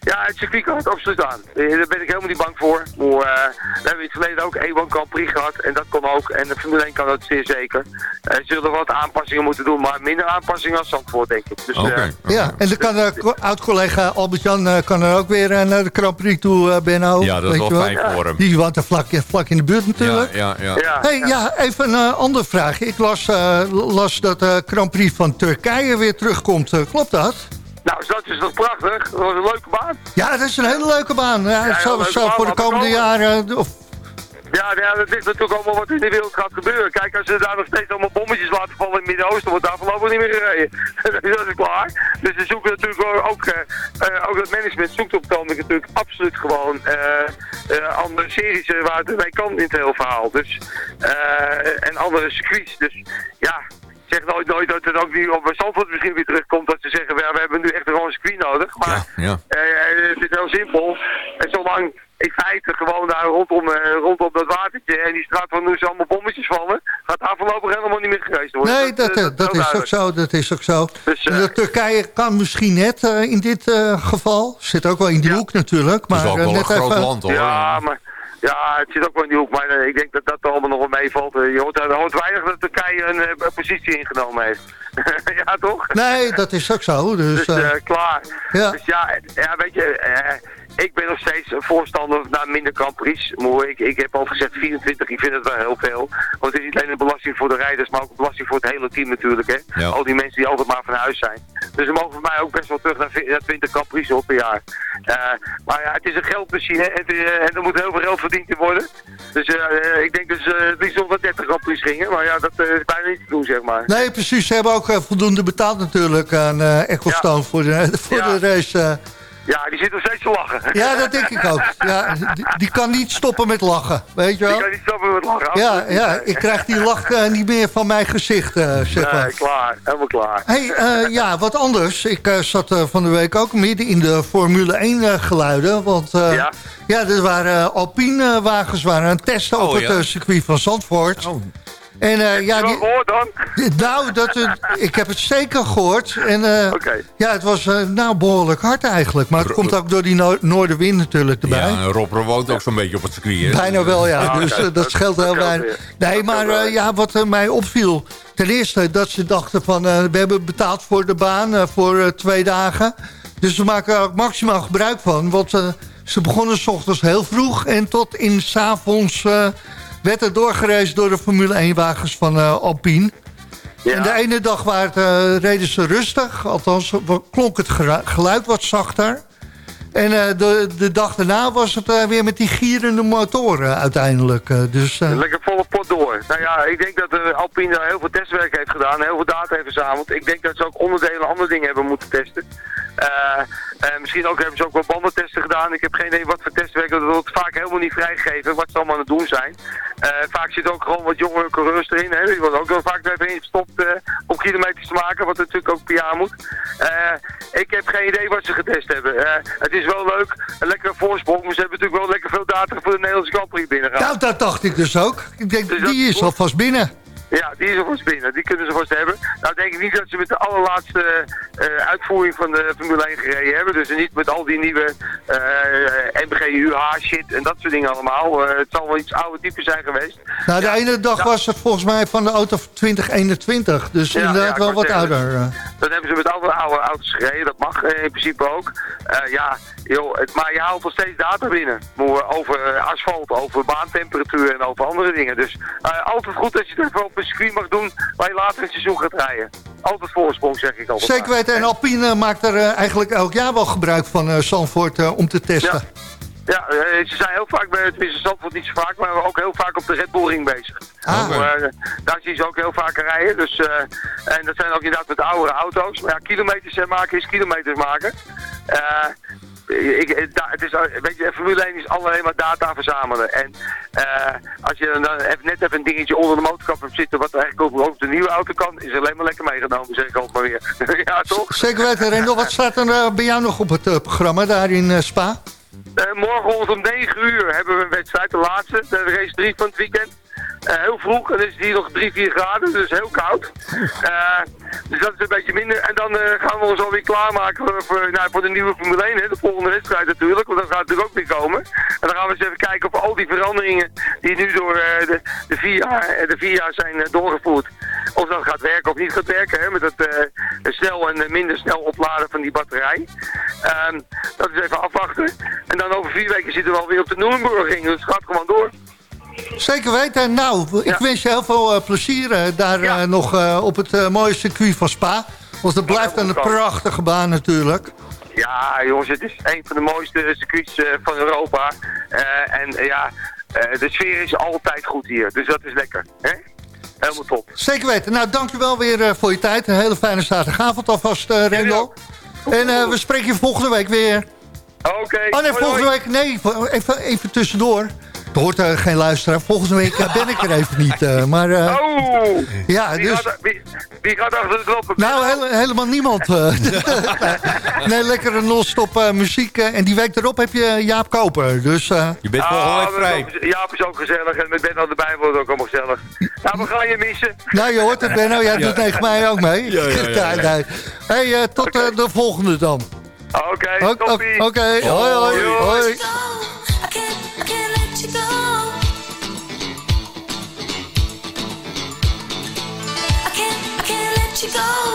Speaker 10: Eh, ja, het circuit kan het absoluut aan. Eh, Daar ben ik helemaal niet bang voor. Maar, eh, we hebben in het verleden ook E1 Grand Prix gehad. En dat kon ook. En de Formule 1 kan dat zeer zeker. Eh, ze zullen wat aanpassingen moeten doen. Maar minder aanpassingen als Zandvoort, denk ik. Dus,
Speaker 6: Oké.
Speaker 10: eh,
Speaker 8: Ja, en dan kan de co- oud-collega Albert-Jan eh, kan er ook weer eh, naar de Grand Prix toe, eh, Benno.
Speaker 6: Ja, dat is
Speaker 8: Weet
Speaker 6: wel
Speaker 8: je
Speaker 6: fijn voor hem.
Speaker 8: Die woont er vlak, vlak in de buurt natuurlijk.
Speaker 6: Ja, ja, ja.
Speaker 10: ja,
Speaker 8: Hey, ja, even een eh, andere vraag. Ik las, eh, las dat de Grand Prix van Turkije weer terugkomt. Eh, klopt dat?
Speaker 10: Dat is toch prachtig. Dat was een leuke baan.
Speaker 8: Ja, dat is een hele leuke baan. Ja,
Speaker 10: heel
Speaker 8: zo,
Speaker 10: leuke
Speaker 8: zo
Speaker 10: baan,
Speaker 8: voor de komende
Speaker 10: komen.
Speaker 8: jaren. eh, Of,
Speaker 10: Ja, ja, dat is natuurlijk allemaal wat in de wereld gaat gebeuren. Kijk, als ze daar nog steeds allemaal bommetjes laten vallen in het Midden-Oosten, wordt daar voorlopig niet meer gereden. dat is klaar. Dus ze zoeken natuurlijk ook, ook, eh, eh, ook het management zoekt op het ogenblik natuurlijk absoluut gewoon eh, eh, andere series eh, waar het mee kan in het hele verhaal. Dus, eh, en andere circuits. Dus ja, zeg nooit, nooit dat het ook nu op Zandvoort misschien weer terugkomt dat ze zeggen, ja, we hebben nu echt gewoon een circuit nodig. Maar
Speaker 6: Ja, ja.
Speaker 10: eh, eh, het is heel simpel. En zolang in feite gewoon daar rondom, eh, rondom dat watertje en die straat van nu ze allemaal bommetjes vallen, gaat daar voorlopig helemaal niet meer geweest worden.
Speaker 8: nee, dat, dat is ook zo. Dat is ook zo.
Speaker 10: Dus,
Speaker 8: En de Turkije kan misschien net eh, in dit eh, geval. Zit ook wel in die
Speaker 10: Ja.
Speaker 8: hoek natuurlijk.
Speaker 6: Het
Speaker 8: Maar
Speaker 6: is ook wel een
Speaker 8: net
Speaker 6: groot
Speaker 8: even,
Speaker 6: land hoor.
Speaker 10: Ja, maar ja, het zit ook wel in die hoek. Maar eh, ik denk dat dat allemaal nog wel meevalt. Eh, je hoort, er hoort weinig dat Turkije een, eh, een positie ingenomen heeft. ja, toch?
Speaker 8: Nee, dat is ook zo. Dus,
Speaker 10: Dus
Speaker 8: eh,
Speaker 10: eh, klaar.
Speaker 8: ja.
Speaker 10: Dus ja, ja weet je, eh, ik ben nog steeds een voorstander naar minder Grand Prix. Maar ik, ik heb al gezegd 24, ik vind het wel heel veel. Want het is niet alleen een belasting voor de rijders, maar ook een belasting voor het hele team natuurlijk. Hè?
Speaker 6: Ja.
Speaker 10: Al die mensen die altijd maar van huis zijn. Dus ze mogen voor mij ook best wel terug naar, vi- naar 20 Grand Prix op per jaar. Eh, maar ja, het is een geldmachine en, eh, en er moet heel veel geld verdiend worden. Dus eh, ik denk dus uh, het liefst nog naar 30 Grand Prix gingen. Maar ja, dat is bijna niet te doen, zeg maar.
Speaker 8: Nee, precies. Ze hebben ook voldoende betaald natuurlijk aan eh Ecclestone voor, de, voor
Speaker 10: Ja.
Speaker 8: de race.
Speaker 10: Ja, die zit nog steeds te lachen.
Speaker 8: Ja, dat denk ik ook. Ja, die, die kan niet stoppen met lachen, weet je
Speaker 10: Die
Speaker 8: wel?
Speaker 10: kan niet stoppen met lachen.
Speaker 8: Ja, ja, ik krijg die lach eh, niet meer van mijn gezicht, eh, zeg maar.
Speaker 10: Nee, klaar. Helemaal klaar.
Speaker 8: Hey, eh, ja, wat anders. Ik eh, zat eh, van de week ook midden in de Formule 1 eh, geluiden. Want eh,
Speaker 10: Ja?
Speaker 8: ja, er waren Alpine wagens waren aan het testen op
Speaker 6: Oh,
Speaker 8: het
Speaker 6: ja.
Speaker 8: circuit van Zandvoort.
Speaker 6: Oh.
Speaker 8: En eh, ja, die,
Speaker 10: gehoord dan?
Speaker 8: nou, dat, eh, ik heb het zeker gehoord. En eh, ja, het was nou behoorlijk hard eigenlijk. Maar het komt ook door die no noordenwind natuurlijk erbij.
Speaker 6: Ja, Rob woont ook zo'n beetje op het circuit. hè?
Speaker 8: Bijna wel, ja.
Speaker 10: Ah,
Speaker 8: dus dat
Speaker 10: Dat-
Speaker 8: scheelt
Speaker 10: dat
Speaker 8: heel weinig. Nee,
Speaker 10: Dat
Speaker 8: maar eh, ja, wat mij opviel... Ten eerste dat ze dachten van... eh, we hebben betaald voor de baan eh, voor twee dagen. Dus we maken er ook maximaal gebruik van. Want ze begonnen s ochtends heel vroeg... en tot in s avonds eh, werd er doorgereisd door de Formule 1-wagens van eh, Alpine. En de ene dag waar het, eh, reden ze rustig. Althans, klonk het geluid wat zachter. En eh, de, de dag daarna was het weer met die gierende motoren uiteindelijk. eh, dus,
Speaker 10: Lekker volle pot door. Nou ja, ik denk dat Alpine daar heel veel testwerk heeft gedaan, heel veel data heeft verzameld. Ik denk dat ze ook onderdelen andere dingen hebben moeten testen. Eh, eh, misschien ook hebben ze ook wel bandentesten gedaan. Ik heb geen idee wat voor testwerk. Dat wordt vaak helemaal niet vrijgegeven wat ze allemaal aan het doen zijn. Eh, vaak zitten ook gewoon wat jongere coureurs erin. Hè. Die worden ook wel vaak even ingestopt om kilometers te maken, wat natuurlijk ook per jaar moet. Ik heb geen idee wat ze getest hebben. Het is wel leuk, een lekkere voorsprong. Maar ze hebben natuurlijk wel lekker veel data voor de Nederlandse Grand Prix binnengehaald.
Speaker 8: nou, dat dacht ik dus ook. Ik denk,
Speaker 10: Dus dat-
Speaker 8: die is alvast binnen.
Speaker 10: Ja, die is er vast binnen. Die kunnen ze vast hebben. Nou denk ik niet dat ze met de allerlaatste eh, uitvoering van de Formule 1 gereden hebben. Dus niet met al die nieuwe eh MGUH shit en dat soort dingen allemaal. Eh, het zal wel iets oude type zijn geweest.
Speaker 8: Nou, de
Speaker 10: Ja,
Speaker 8: ene dag
Speaker 10: ja.
Speaker 8: was het volgens mij van de auto 2021. Dus
Speaker 10: Ja,
Speaker 8: inderdaad wel wat
Speaker 10: zeggen,
Speaker 8: ouder.
Speaker 10: Dan hebben ze met alle oude auto's gereden. Dat mag in principe ook. Ja, het, maar je haalt nog steeds data binnen. Over eh, asfalt, over baantemperatuur en over andere dingen. Dus eh, altijd goed als je het even op een circuit mag doen waar je later het seizoen gaat rijden. Altijd voorsprong, zeg ik altijd.
Speaker 8: Zeker weten. En Alpine maakt er eh, eigenlijk elk jaar wel gebruik van Zandvoort eh, om te testen.
Speaker 10: Ja, eh, ze zijn heel vaak bij het is Zandvoort niet zo vaak, maar ook heel vaak op de Red Bull Ring bezig.
Speaker 8: Ah.
Speaker 10: Daar zie je ze ook heel vaak rijden. Dus, en dat zijn ook inderdaad met oudere auto's. Maar ja, kilometers maken is kilometers maken. Ik, da- het is, weet je, Formule 1 is alleen maar data verzamelen. En eh, als je dan even, net even een dingetje onder de motorkap hebt zitten, wat eigenlijk op de nieuwe auto kan, is alleen maar lekker meegenomen, zeg ik altijd maar weer. ja, toch?
Speaker 8: Zeker weten, Rendel. Wat staat er eh, bij jou nog op het eh, programma daar in Spa?
Speaker 10: Morgen om 9 uur hebben we een wedstrijd, de laatste, de race 3 van het weekend. Eh, heel vroeg, en is het hier nog 3, 4 graden, dus heel koud. Eh, dus dat is een beetje minder. En dan eh, gaan we ons alweer klaarmaken voor, nou, voor de nieuwe Formule 1, hè, de volgende wedstrijd natuurlijk, want dat gaat natuurlijk ook weer komen. En dan gaan we eens even kijken of al die veranderingen die nu door de, de, vier jaar, de vier jaar zijn doorgevoerd, of dat gaat werken of niet gaat werken, hè, met het eh, snel en minder snel opladen van die batterij. Ehm, dat is even afwachten. En dan over vier weken zitten we alweer op de Nürburgring, dus het gaat gewoon door.
Speaker 8: Zeker weten. Nou, ik
Speaker 10: Ja.
Speaker 8: wens je heel veel eh, plezier eh, daar
Speaker 10: Ja.
Speaker 8: eh, nog op het mooie circuit van Spa. Want het blijft een prachtige baan natuurlijk.
Speaker 10: Ja, jongens, het is een van de mooiste circuits van Europa. En ja, de sfeer is altijd goed hier, dus dat is lekker. Hè? Helemaal top.
Speaker 8: Zeker weten. Nou, dankjewel weer voor je tijd. Een hele fijne zaterdagavond alvast, Rendel. En we spreken je volgende week weer.
Speaker 10: Oké.
Speaker 8: Oh nee,
Speaker 10: hoi,
Speaker 8: volgende
Speaker 10: hoi.
Speaker 8: week... Nee, even, even tussendoor. Er hoort eh, geen luisteraar. Volgende week eh, ben ik er even niet. eh, maar eh,
Speaker 10: Oh!
Speaker 8: ja,
Speaker 10: Wie,
Speaker 8: dus...
Speaker 10: gaat, wie, wie gaat achter de knoppen?
Speaker 8: Nou, hele- helemaal niemand. eh. nee, lekkere non-stop muziek. en die week erop heb je Jaap Koper. Dus eh,
Speaker 6: Je bent volgende week
Speaker 10: Ah,
Speaker 6: vrij.
Speaker 10: Jaap is ook gezellig en met Ben erbij wordt het ook allemaal gezellig. Nou, we gaan je missen.
Speaker 8: nou, je hoort het, Benno. Jij doet tegen mij ook mee.
Speaker 6: Ja, ja, ja.
Speaker 8: Nee. Hey, eh, tot de volgende dan.
Speaker 10: Oké,
Speaker 8: Oké, oké. hoi. Hoi.
Speaker 10: hoi.
Speaker 11: Go.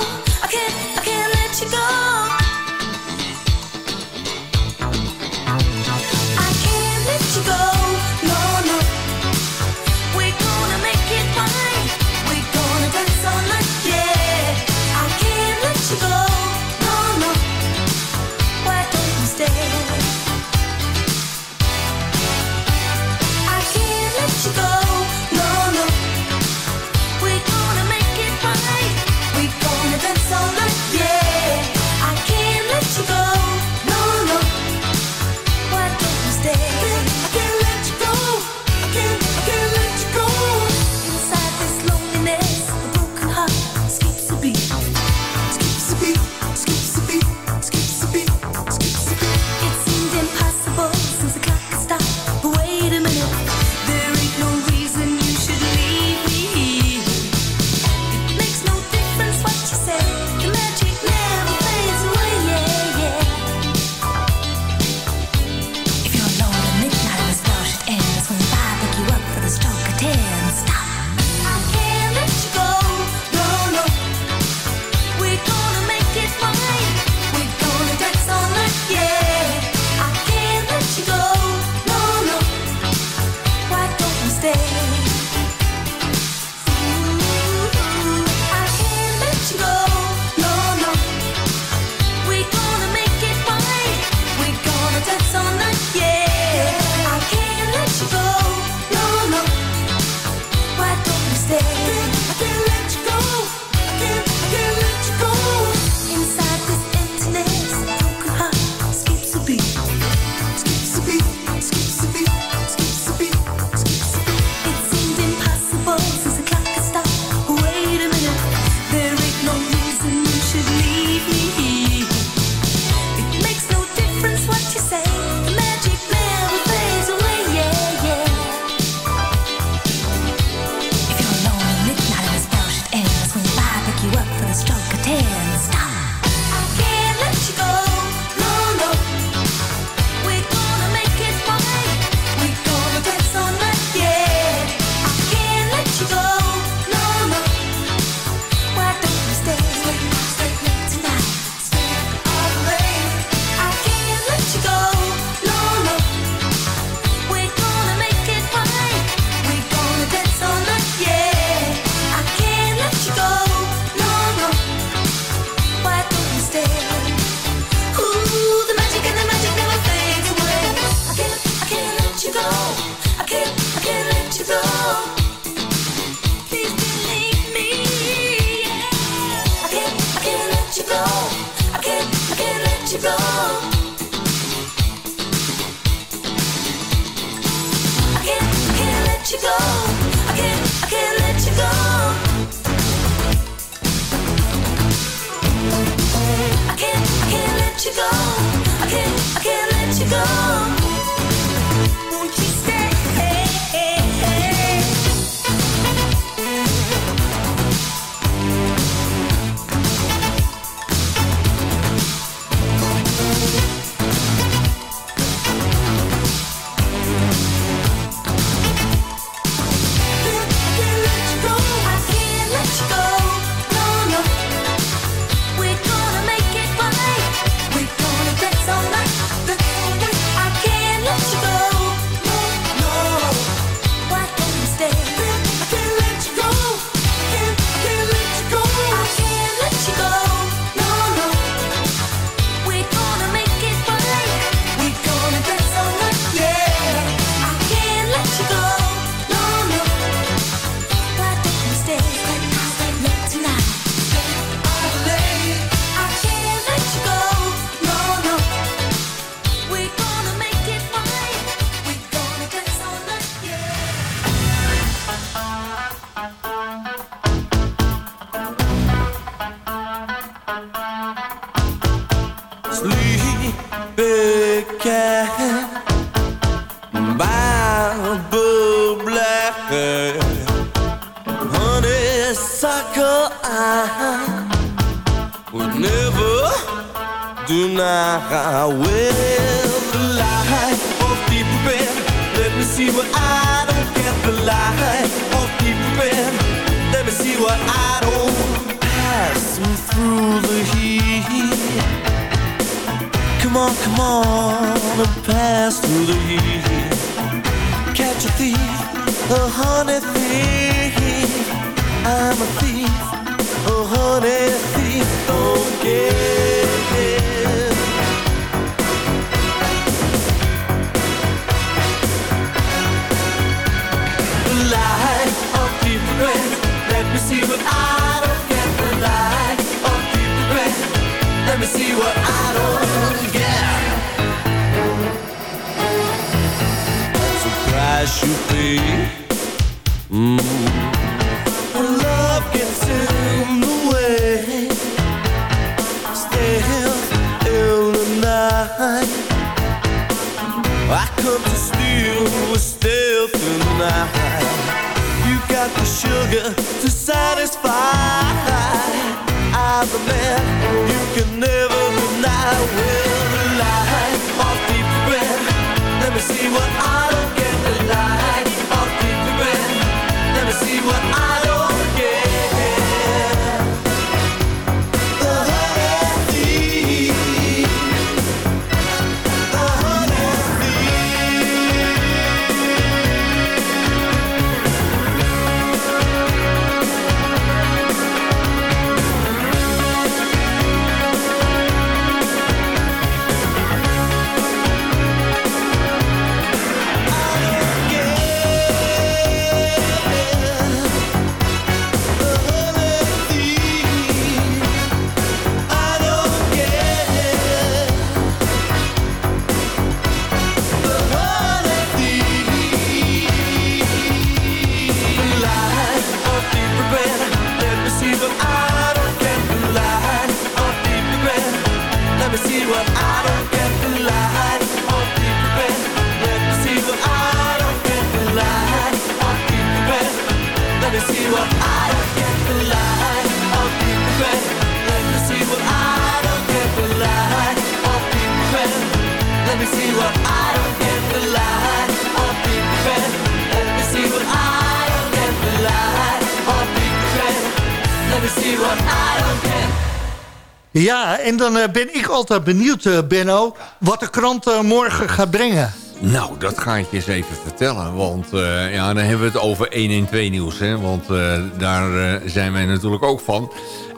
Speaker 8: Ja, en dan eh, ben ik altijd benieuwd, eh, Benno... wat de krant eh, morgen gaat brengen.
Speaker 6: Nou, dat ga ik je eens even vertellen. Want eh, ja, dan hebben we het over 112 nieuws. Hè? Want eh, daar eh, zijn wij natuurlijk ook van.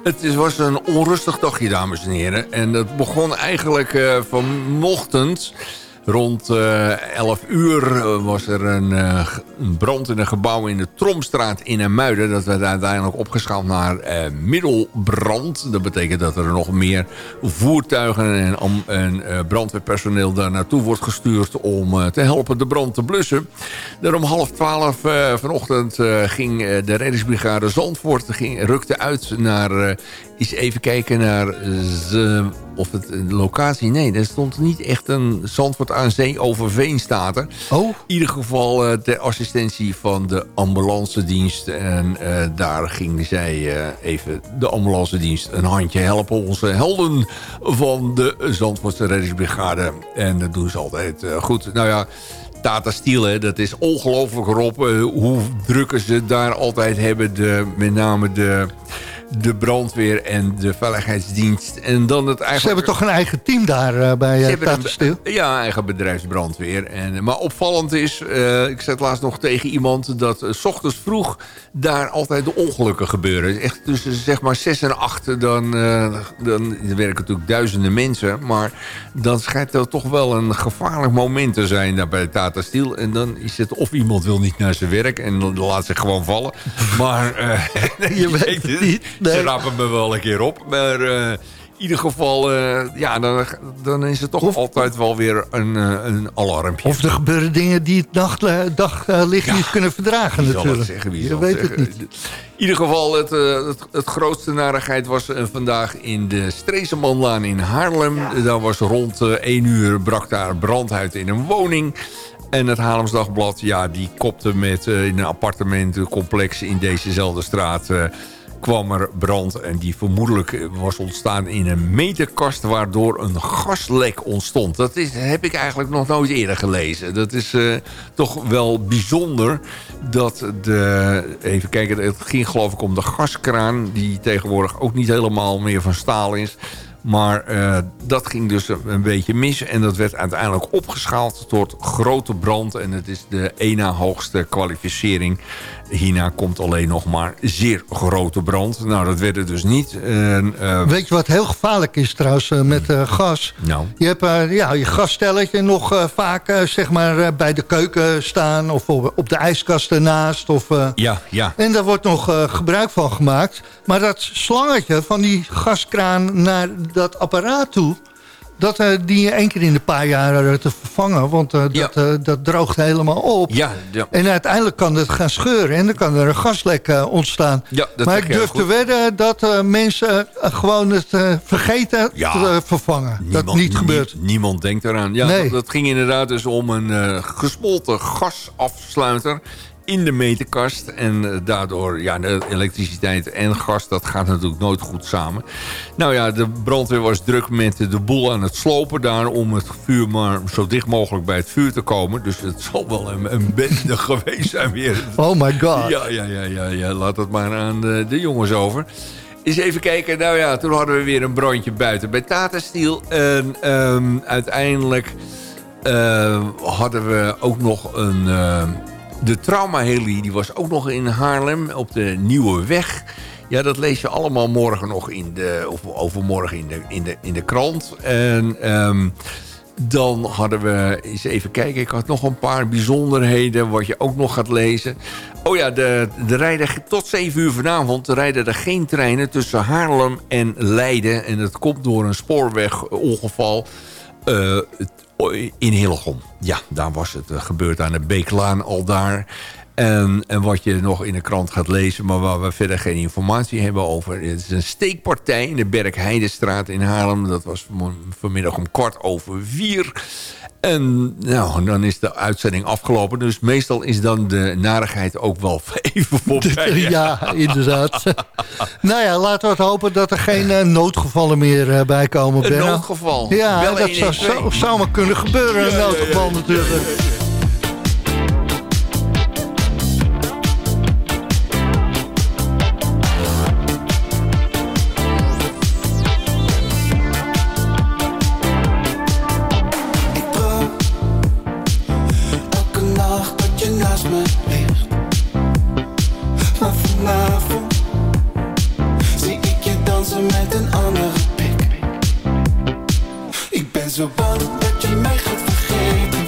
Speaker 6: Het was een onrustig dagje, dames en heren. En dat begon eigenlijk vanochtend Rond eh 11 uur eh, was er een, eh, een brand in een gebouw in de Tromstraat in Amuiden. Dat werd uiteindelijk opgeschaald naar middelbrand. Dat betekent dat er nog meer voertuigen en, en brandweerpersoneel daar naartoe wordt gestuurd... om te helpen de brand te blussen. Daar om half twaalf eh, vanochtend ging de reddingsbrigade Zandvoort... Ging, rukte uit naar... eens even kijken naar ze, of het een locatie... Nee, er stond niet echt een Zandvoort aan zee over Veen staat er.
Speaker 8: Oh.
Speaker 6: In ieder geval eh, de assistentie van de ambulance dienst. En eh, daar ging zij eh, even de ambulance dienst een handje helpen. Onze helden van de Zandvoortse reddingsbrigade. En dat doen ze altijd goed. Nou ja... Tata Steel, hè, dat is ongelooflijk Rob. hoe drukken ze daar altijd hebben. De, met name de, de brandweer en de veiligheidsdienst. En dan het eigenlijk...
Speaker 8: Ze hebben toch een eigen team daar eh, bij uh,
Speaker 6: een-
Speaker 8: Steel?
Speaker 6: Ja, eigen bedrijfsbrandweer. En, maar opvallend is, eh, ik zei het laatst nog tegen iemand... dat eh, s ochtends vroeg daar altijd de ongelukken gebeuren. Echt tussen zeg maar 6 en 8, dan, eh, dan er werken natuurlijk duizenden mensen. Maar dan schijnt dat toch wel een gevaarlijk moment te zijn daar bij Tata Steel. En dan is het of iemand wil niet naar zijn werk en dan laat zich gewoon vallen. Maar eh, je weet het niet. Ze rapen me wel een keer op. Maar eh, in ieder geval, eh, ja, dan, dan is het toch altijd wel weer een, eh, een alarmpje.
Speaker 8: Of er gebeuren dingen die het nachtlicht daglicht niet kunnen verdragen
Speaker 6: Wie zal het
Speaker 8: natuurlijk.
Speaker 6: zeggen? Wie
Speaker 8: je weet
Speaker 6: het
Speaker 8: niet.
Speaker 6: In ieder geval, het, het, het grootste narigheid was vandaag in de Stresemanlaan in Haarlem. Daar was rond eh 1 uur brak daar brand uit in een woning. En het Haarlems Dagblad, ja, die kopte met eh, in een appartementencomplex in dezezelfde straat... kwam er brand en die vermoedelijk was ontstaan in een meterkast... waardoor een gaslek ontstond. Dat is, heb ik eigenlijk nog nooit eerder gelezen. Dat is eh, toch wel bijzonder dat de... Even kijken, het ging geloof ik om de gaskraan... die tegenwoordig ook niet helemaal meer van staal is... Maar eh, dat ging dus een, beetje mis. En dat werd uiteindelijk opgeschaald tot grote brand. En het is de na hoogste kwalificering. Hierna komt alleen nog maar zeer grote brand. Nou, dat werd het dus niet. En, eh,
Speaker 8: Weet je wat heel gevaarlijk is trouwens eh, met eh, gas?
Speaker 6: nou,
Speaker 8: Je hebt ja, je gasstelletje nog vaak zeg maar, bij de keuken staan... of op, op de ijskast ernaast. Of,
Speaker 6: ja, ja.
Speaker 8: En daar wordt nog gebruik van gemaakt. Maar dat slangetje van die gaskraan naar dat apparaat toe... dat eh, die je één keer in de paar jaar te vervangen. Want eh, dat, eh, dat droogt helemaal op.
Speaker 6: Ja, ja.
Speaker 8: En uiteindelijk kan het gaan scheuren en dan kan er een gaslek ontstaan.
Speaker 6: Ja, dat
Speaker 8: maar ik durf te wedden dat mensen gewoon het vergeten te vervangen. dat
Speaker 6: Niemand-
Speaker 8: niet gebeurt.
Speaker 6: nie- niemand denkt eraan. Ja,
Speaker 8: Nee.
Speaker 6: dat, dat ging inderdaad dus om een gesmolten gasafsluiter in de meterkast. En eh, daardoor, ja, de elektriciteit en gas, dat gaat natuurlijk nooit goed samen. Nou ja, de brandweer was druk met de boel aan het slopen daar... om het vuur maar zo dicht mogelijk bij het vuur te komen. Dus het zal wel een, een bende geweest zijn weer.
Speaker 8: Oh my god.
Speaker 6: Ja, ja, ja, ja, ja. laat het maar aan de, de jongens over. Eens even kijken. Nou ja, toen hadden we weer een brandje buiten bij Tata Steel. En ehm, uiteindelijk eh, hadden we ook nog een... eh, de traumaheli, die was ook nog in Haarlem op de Nieuwe Weg. Ja, dat lees je allemaal morgen nog in de... of overmorgen in de, in de, in de krant. En... ehm, dan hadden we eens even kijken. Ik had nog een paar bijzonderheden wat je ook nog gaat lezen. Oh ja, de, de rijden tot 7 uur vanavond rijden er geen treinen tussen Haarlem en Leiden. En dat komt door een spoorwegongeval eh, in Hillegom. Ja, daar was het eh, gebeurd aan de Beeklaan al daar. En, en wat je nog in de krant gaat lezen, maar waar we verder geen informatie hebben over. Het is een steekpartij in de Berkheidestraat in Haarlem. Dat was van- vanmiddag om kwart over vier. En nou, dan is de uitzending afgelopen. Dus meestal is dan de narigheid ook wel even voorbij.
Speaker 8: Ja, inderdaad. nou ja, laten we het hopen dat er geen eh, noodgevallen meer eh, bij komen.
Speaker 6: Een noodgeval.
Speaker 8: Ja,
Speaker 6: Bel
Speaker 8: dat zou,
Speaker 6: 112.
Speaker 8: zou, zou maar kunnen gebeuren, een
Speaker 6: Ja, ja, ja,
Speaker 8: noodgeval
Speaker 6: ja.
Speaker 8: natuurlijk.
Speaker 12: Zo bang dat je mij gaat vergeten.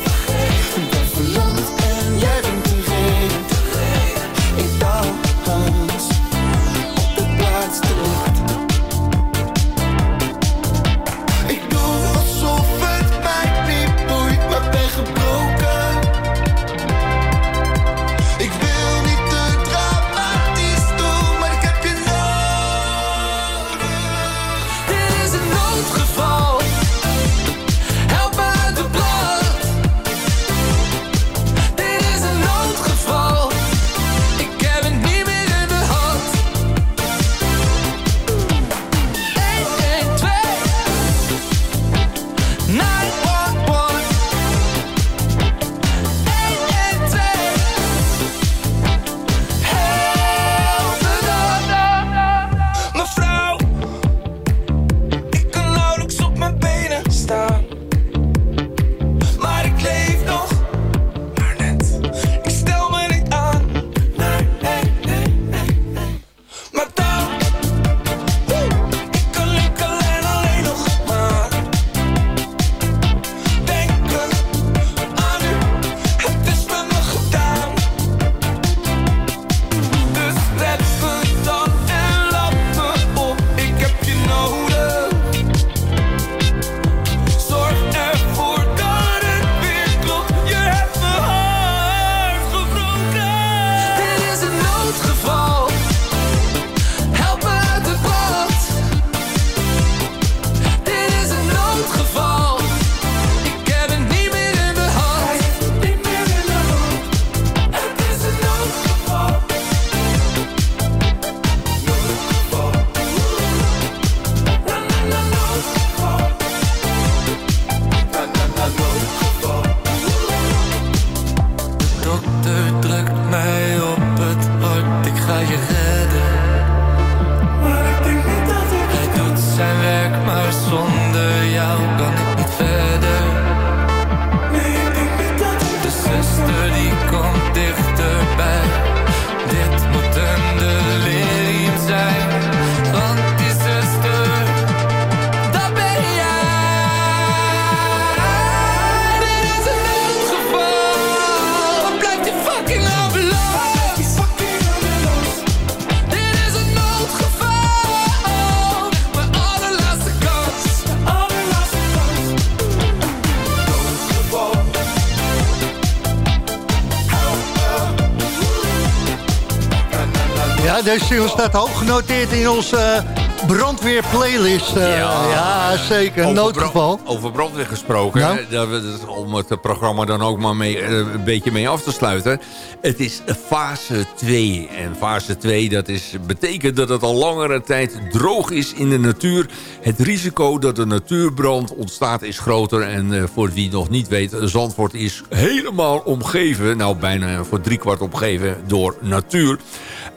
Speaker 8: Staat hoog genoteerd in onze eh, brandweerplaylist. eh, ja. zeker.
Speaker 6: Over
Speaker 8: noodgeval.
Speaker 6: brand- Over brandweer gesproken.
Speaker 8: Nou?
Speaker 6: hè, om het programma dan ook maar mee, eh, een beetje mee af te sluiten. Het is fase 2. En fase 2 dat is, betekent dat het al langere tijd droog is in de natuur. Het risico dat een natuurbrand ontstaat is groter. En voor wie nog niet weet, Zandvoort is helemaal omgeven. Nou, bijna voor driekwart omgeven door natuur.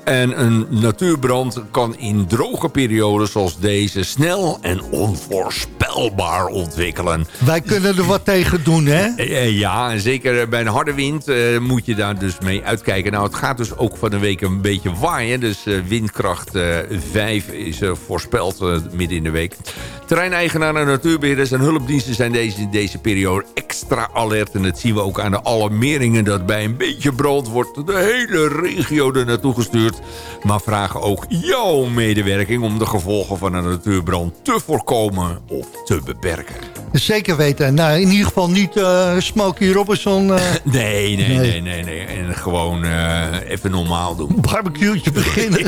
Speaker 6: En een natuurbrand kan in droge periodes zoals deze snel en onvoorspelbaar ontwikkelen.
Speaker 8: Wij kunnen er wat tegen doen, hè?
Speaker 6: Eh, eh, Ja, en zeker bij een harde wind eh, moet je daar dus mee uitkijken. Nou, het gaat dus ook van de week een beetje waaien. Dus eh, windkracht eh 5 is eh, voorspeld eh, midden in de week. Terreineigenaren, natuurbeheerders en hulpdiensten zijn deze, in deze periode extra alert. En dat zien we ook aan de alarmeringen dat bij een beetje brand wordt de hele regio er naartoe gestuurd. Maar vragen ook jouw medewerking om de gevolgen van een natuurbrand te voorkomen of te beperken.
Speaker 8: Zeker weten. Nou, in ieder geval niet eh Smokey Robinson. eh
Speaker 6: Nee, nee,
Speaker 8: Nee.
Speaker 6: nee, nee, nee. En gewoon eh, even normaal doen.
Speaker 8: barbecue'tje beginnen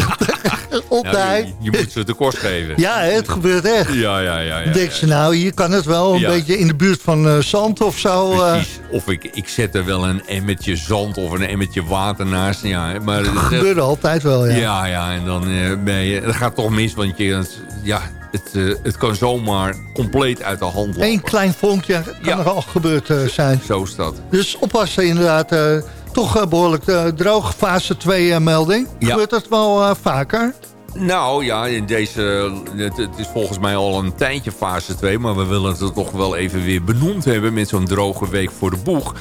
Speaker 8: op de
Speaker 6: Nou,
Speaker 8: hei.
Speaker 6: je, je moet ze de kost geven.
Speaker 8: Ja, het gebeurt echt.
Speaker 6: Ja, ja, ja. ja,
Speaker 8: Denk ze nou, hier kan het wel een
Speaker 6: Ja.
Speaker 8: beetje in de buurt van zand of zo.
Speaker 6: Precies. Of ik, ik zet er wel een emmertje zand of een emmertje water naast. Ja, maar
Speaker 8: dat gebeurde altijd wel, ja.
Speaker 6: ja, ja, en dan ben je... Dat gaat toch mis, want je, ja, het, eh, het kan zomaar compleet uit de hand lopen.
Speaker 8: Eén klein vonkje kan
Speaker 6: Ja.
Speaker 8: er al gebeurd eh, zijn.
Speaker 6: Zo is dat.
Speaker 8: Dus oppassen inderdaad. eh, toch eh, behoorlijk eh, droog, fase 2 eh, melding.
Speaker 6: Ja.
Speaker 8: Gebeurt dat wel vaker?
Speaker 6: Nou ja, in deze, het, het is volgens mij al een tijdje fase 2... maar we willen het toch wel even weer benoemd hebben... met zo'n droge week voor de boeg.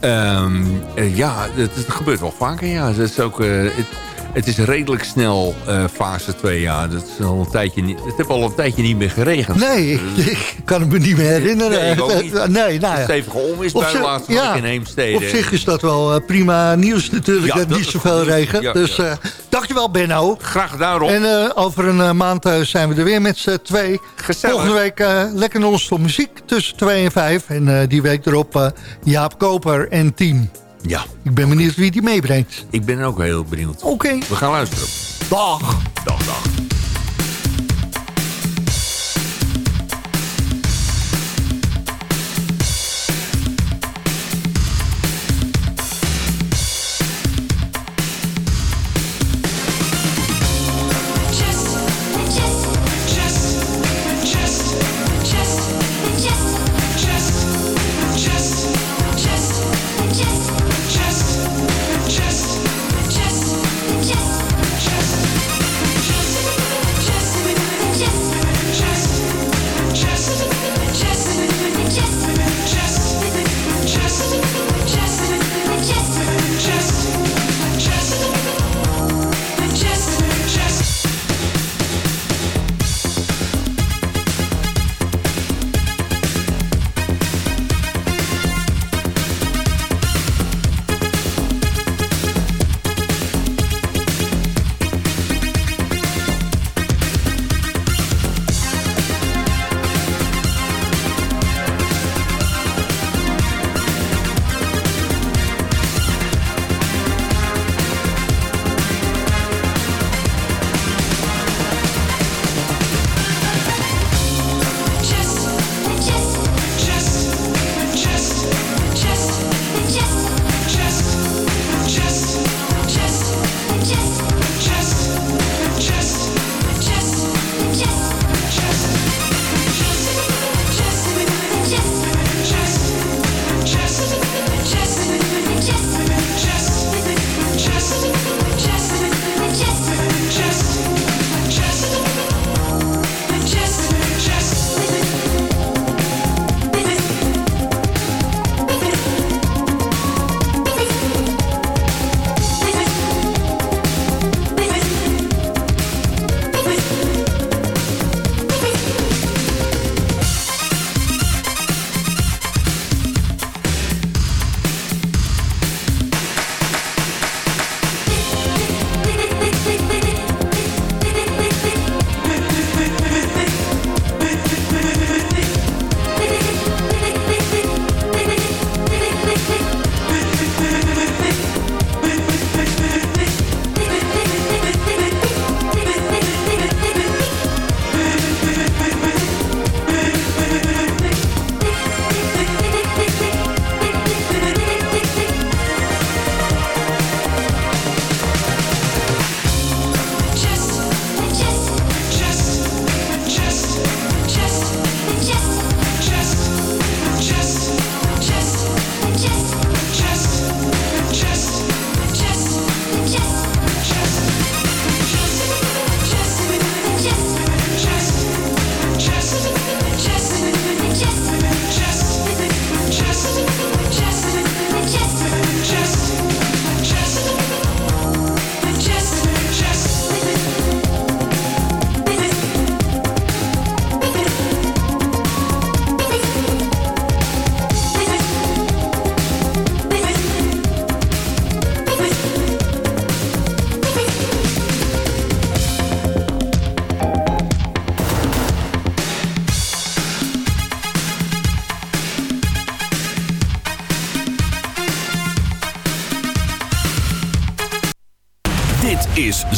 Speaker 6: Ehm, eh, ja, het, het gebeurt wel vaker, ja. Het is, ook, het, het is redelijk snel eh, fase 2, ja. Dat is al een tijdje niet, het heeft al een tijdje niet meer geregend.
Speaker 8: Nee, ik, ik kan het me niet meer herinneren.
Speaker 6: Nee, ik ook niet.
Speaker 8: Nee, nou ja.
Speaker 6: Stevige onweersbui laatst ja, in Heemstede.
Speaker 8: Op zich is dat wel eh, prima nieuws natuurlijk.
Speaker 6: Ja,
Speaker 8: dat
Speaker 6: dat
Speaker 8: niet
Speaker 6: is
Speaker 8: zoveel regen.
Speaker 6: Ja,
Speaker 8: dus eh, dankjewel Benno.
Speaker 6: Graag daarom.
Speaker 8: En over een maand zijn we er weer met z'n twee.
Speaker 6: Gezellig.
Speaker 8: Volgende week lekker non-stop muziek tussen 2 en 5. En die week erop Jaap Koper en team.
Speaker 6: Ja,
Speaker 8: Ik ben benieuwd wie die meebrengt.
Speaker 6: ik ben ook heel benieuwd.
Speaker 8: Oké,
Speaker 6: We gaan luisteren.
Speaker 8: dag.
Speaker 6: Dag, dag.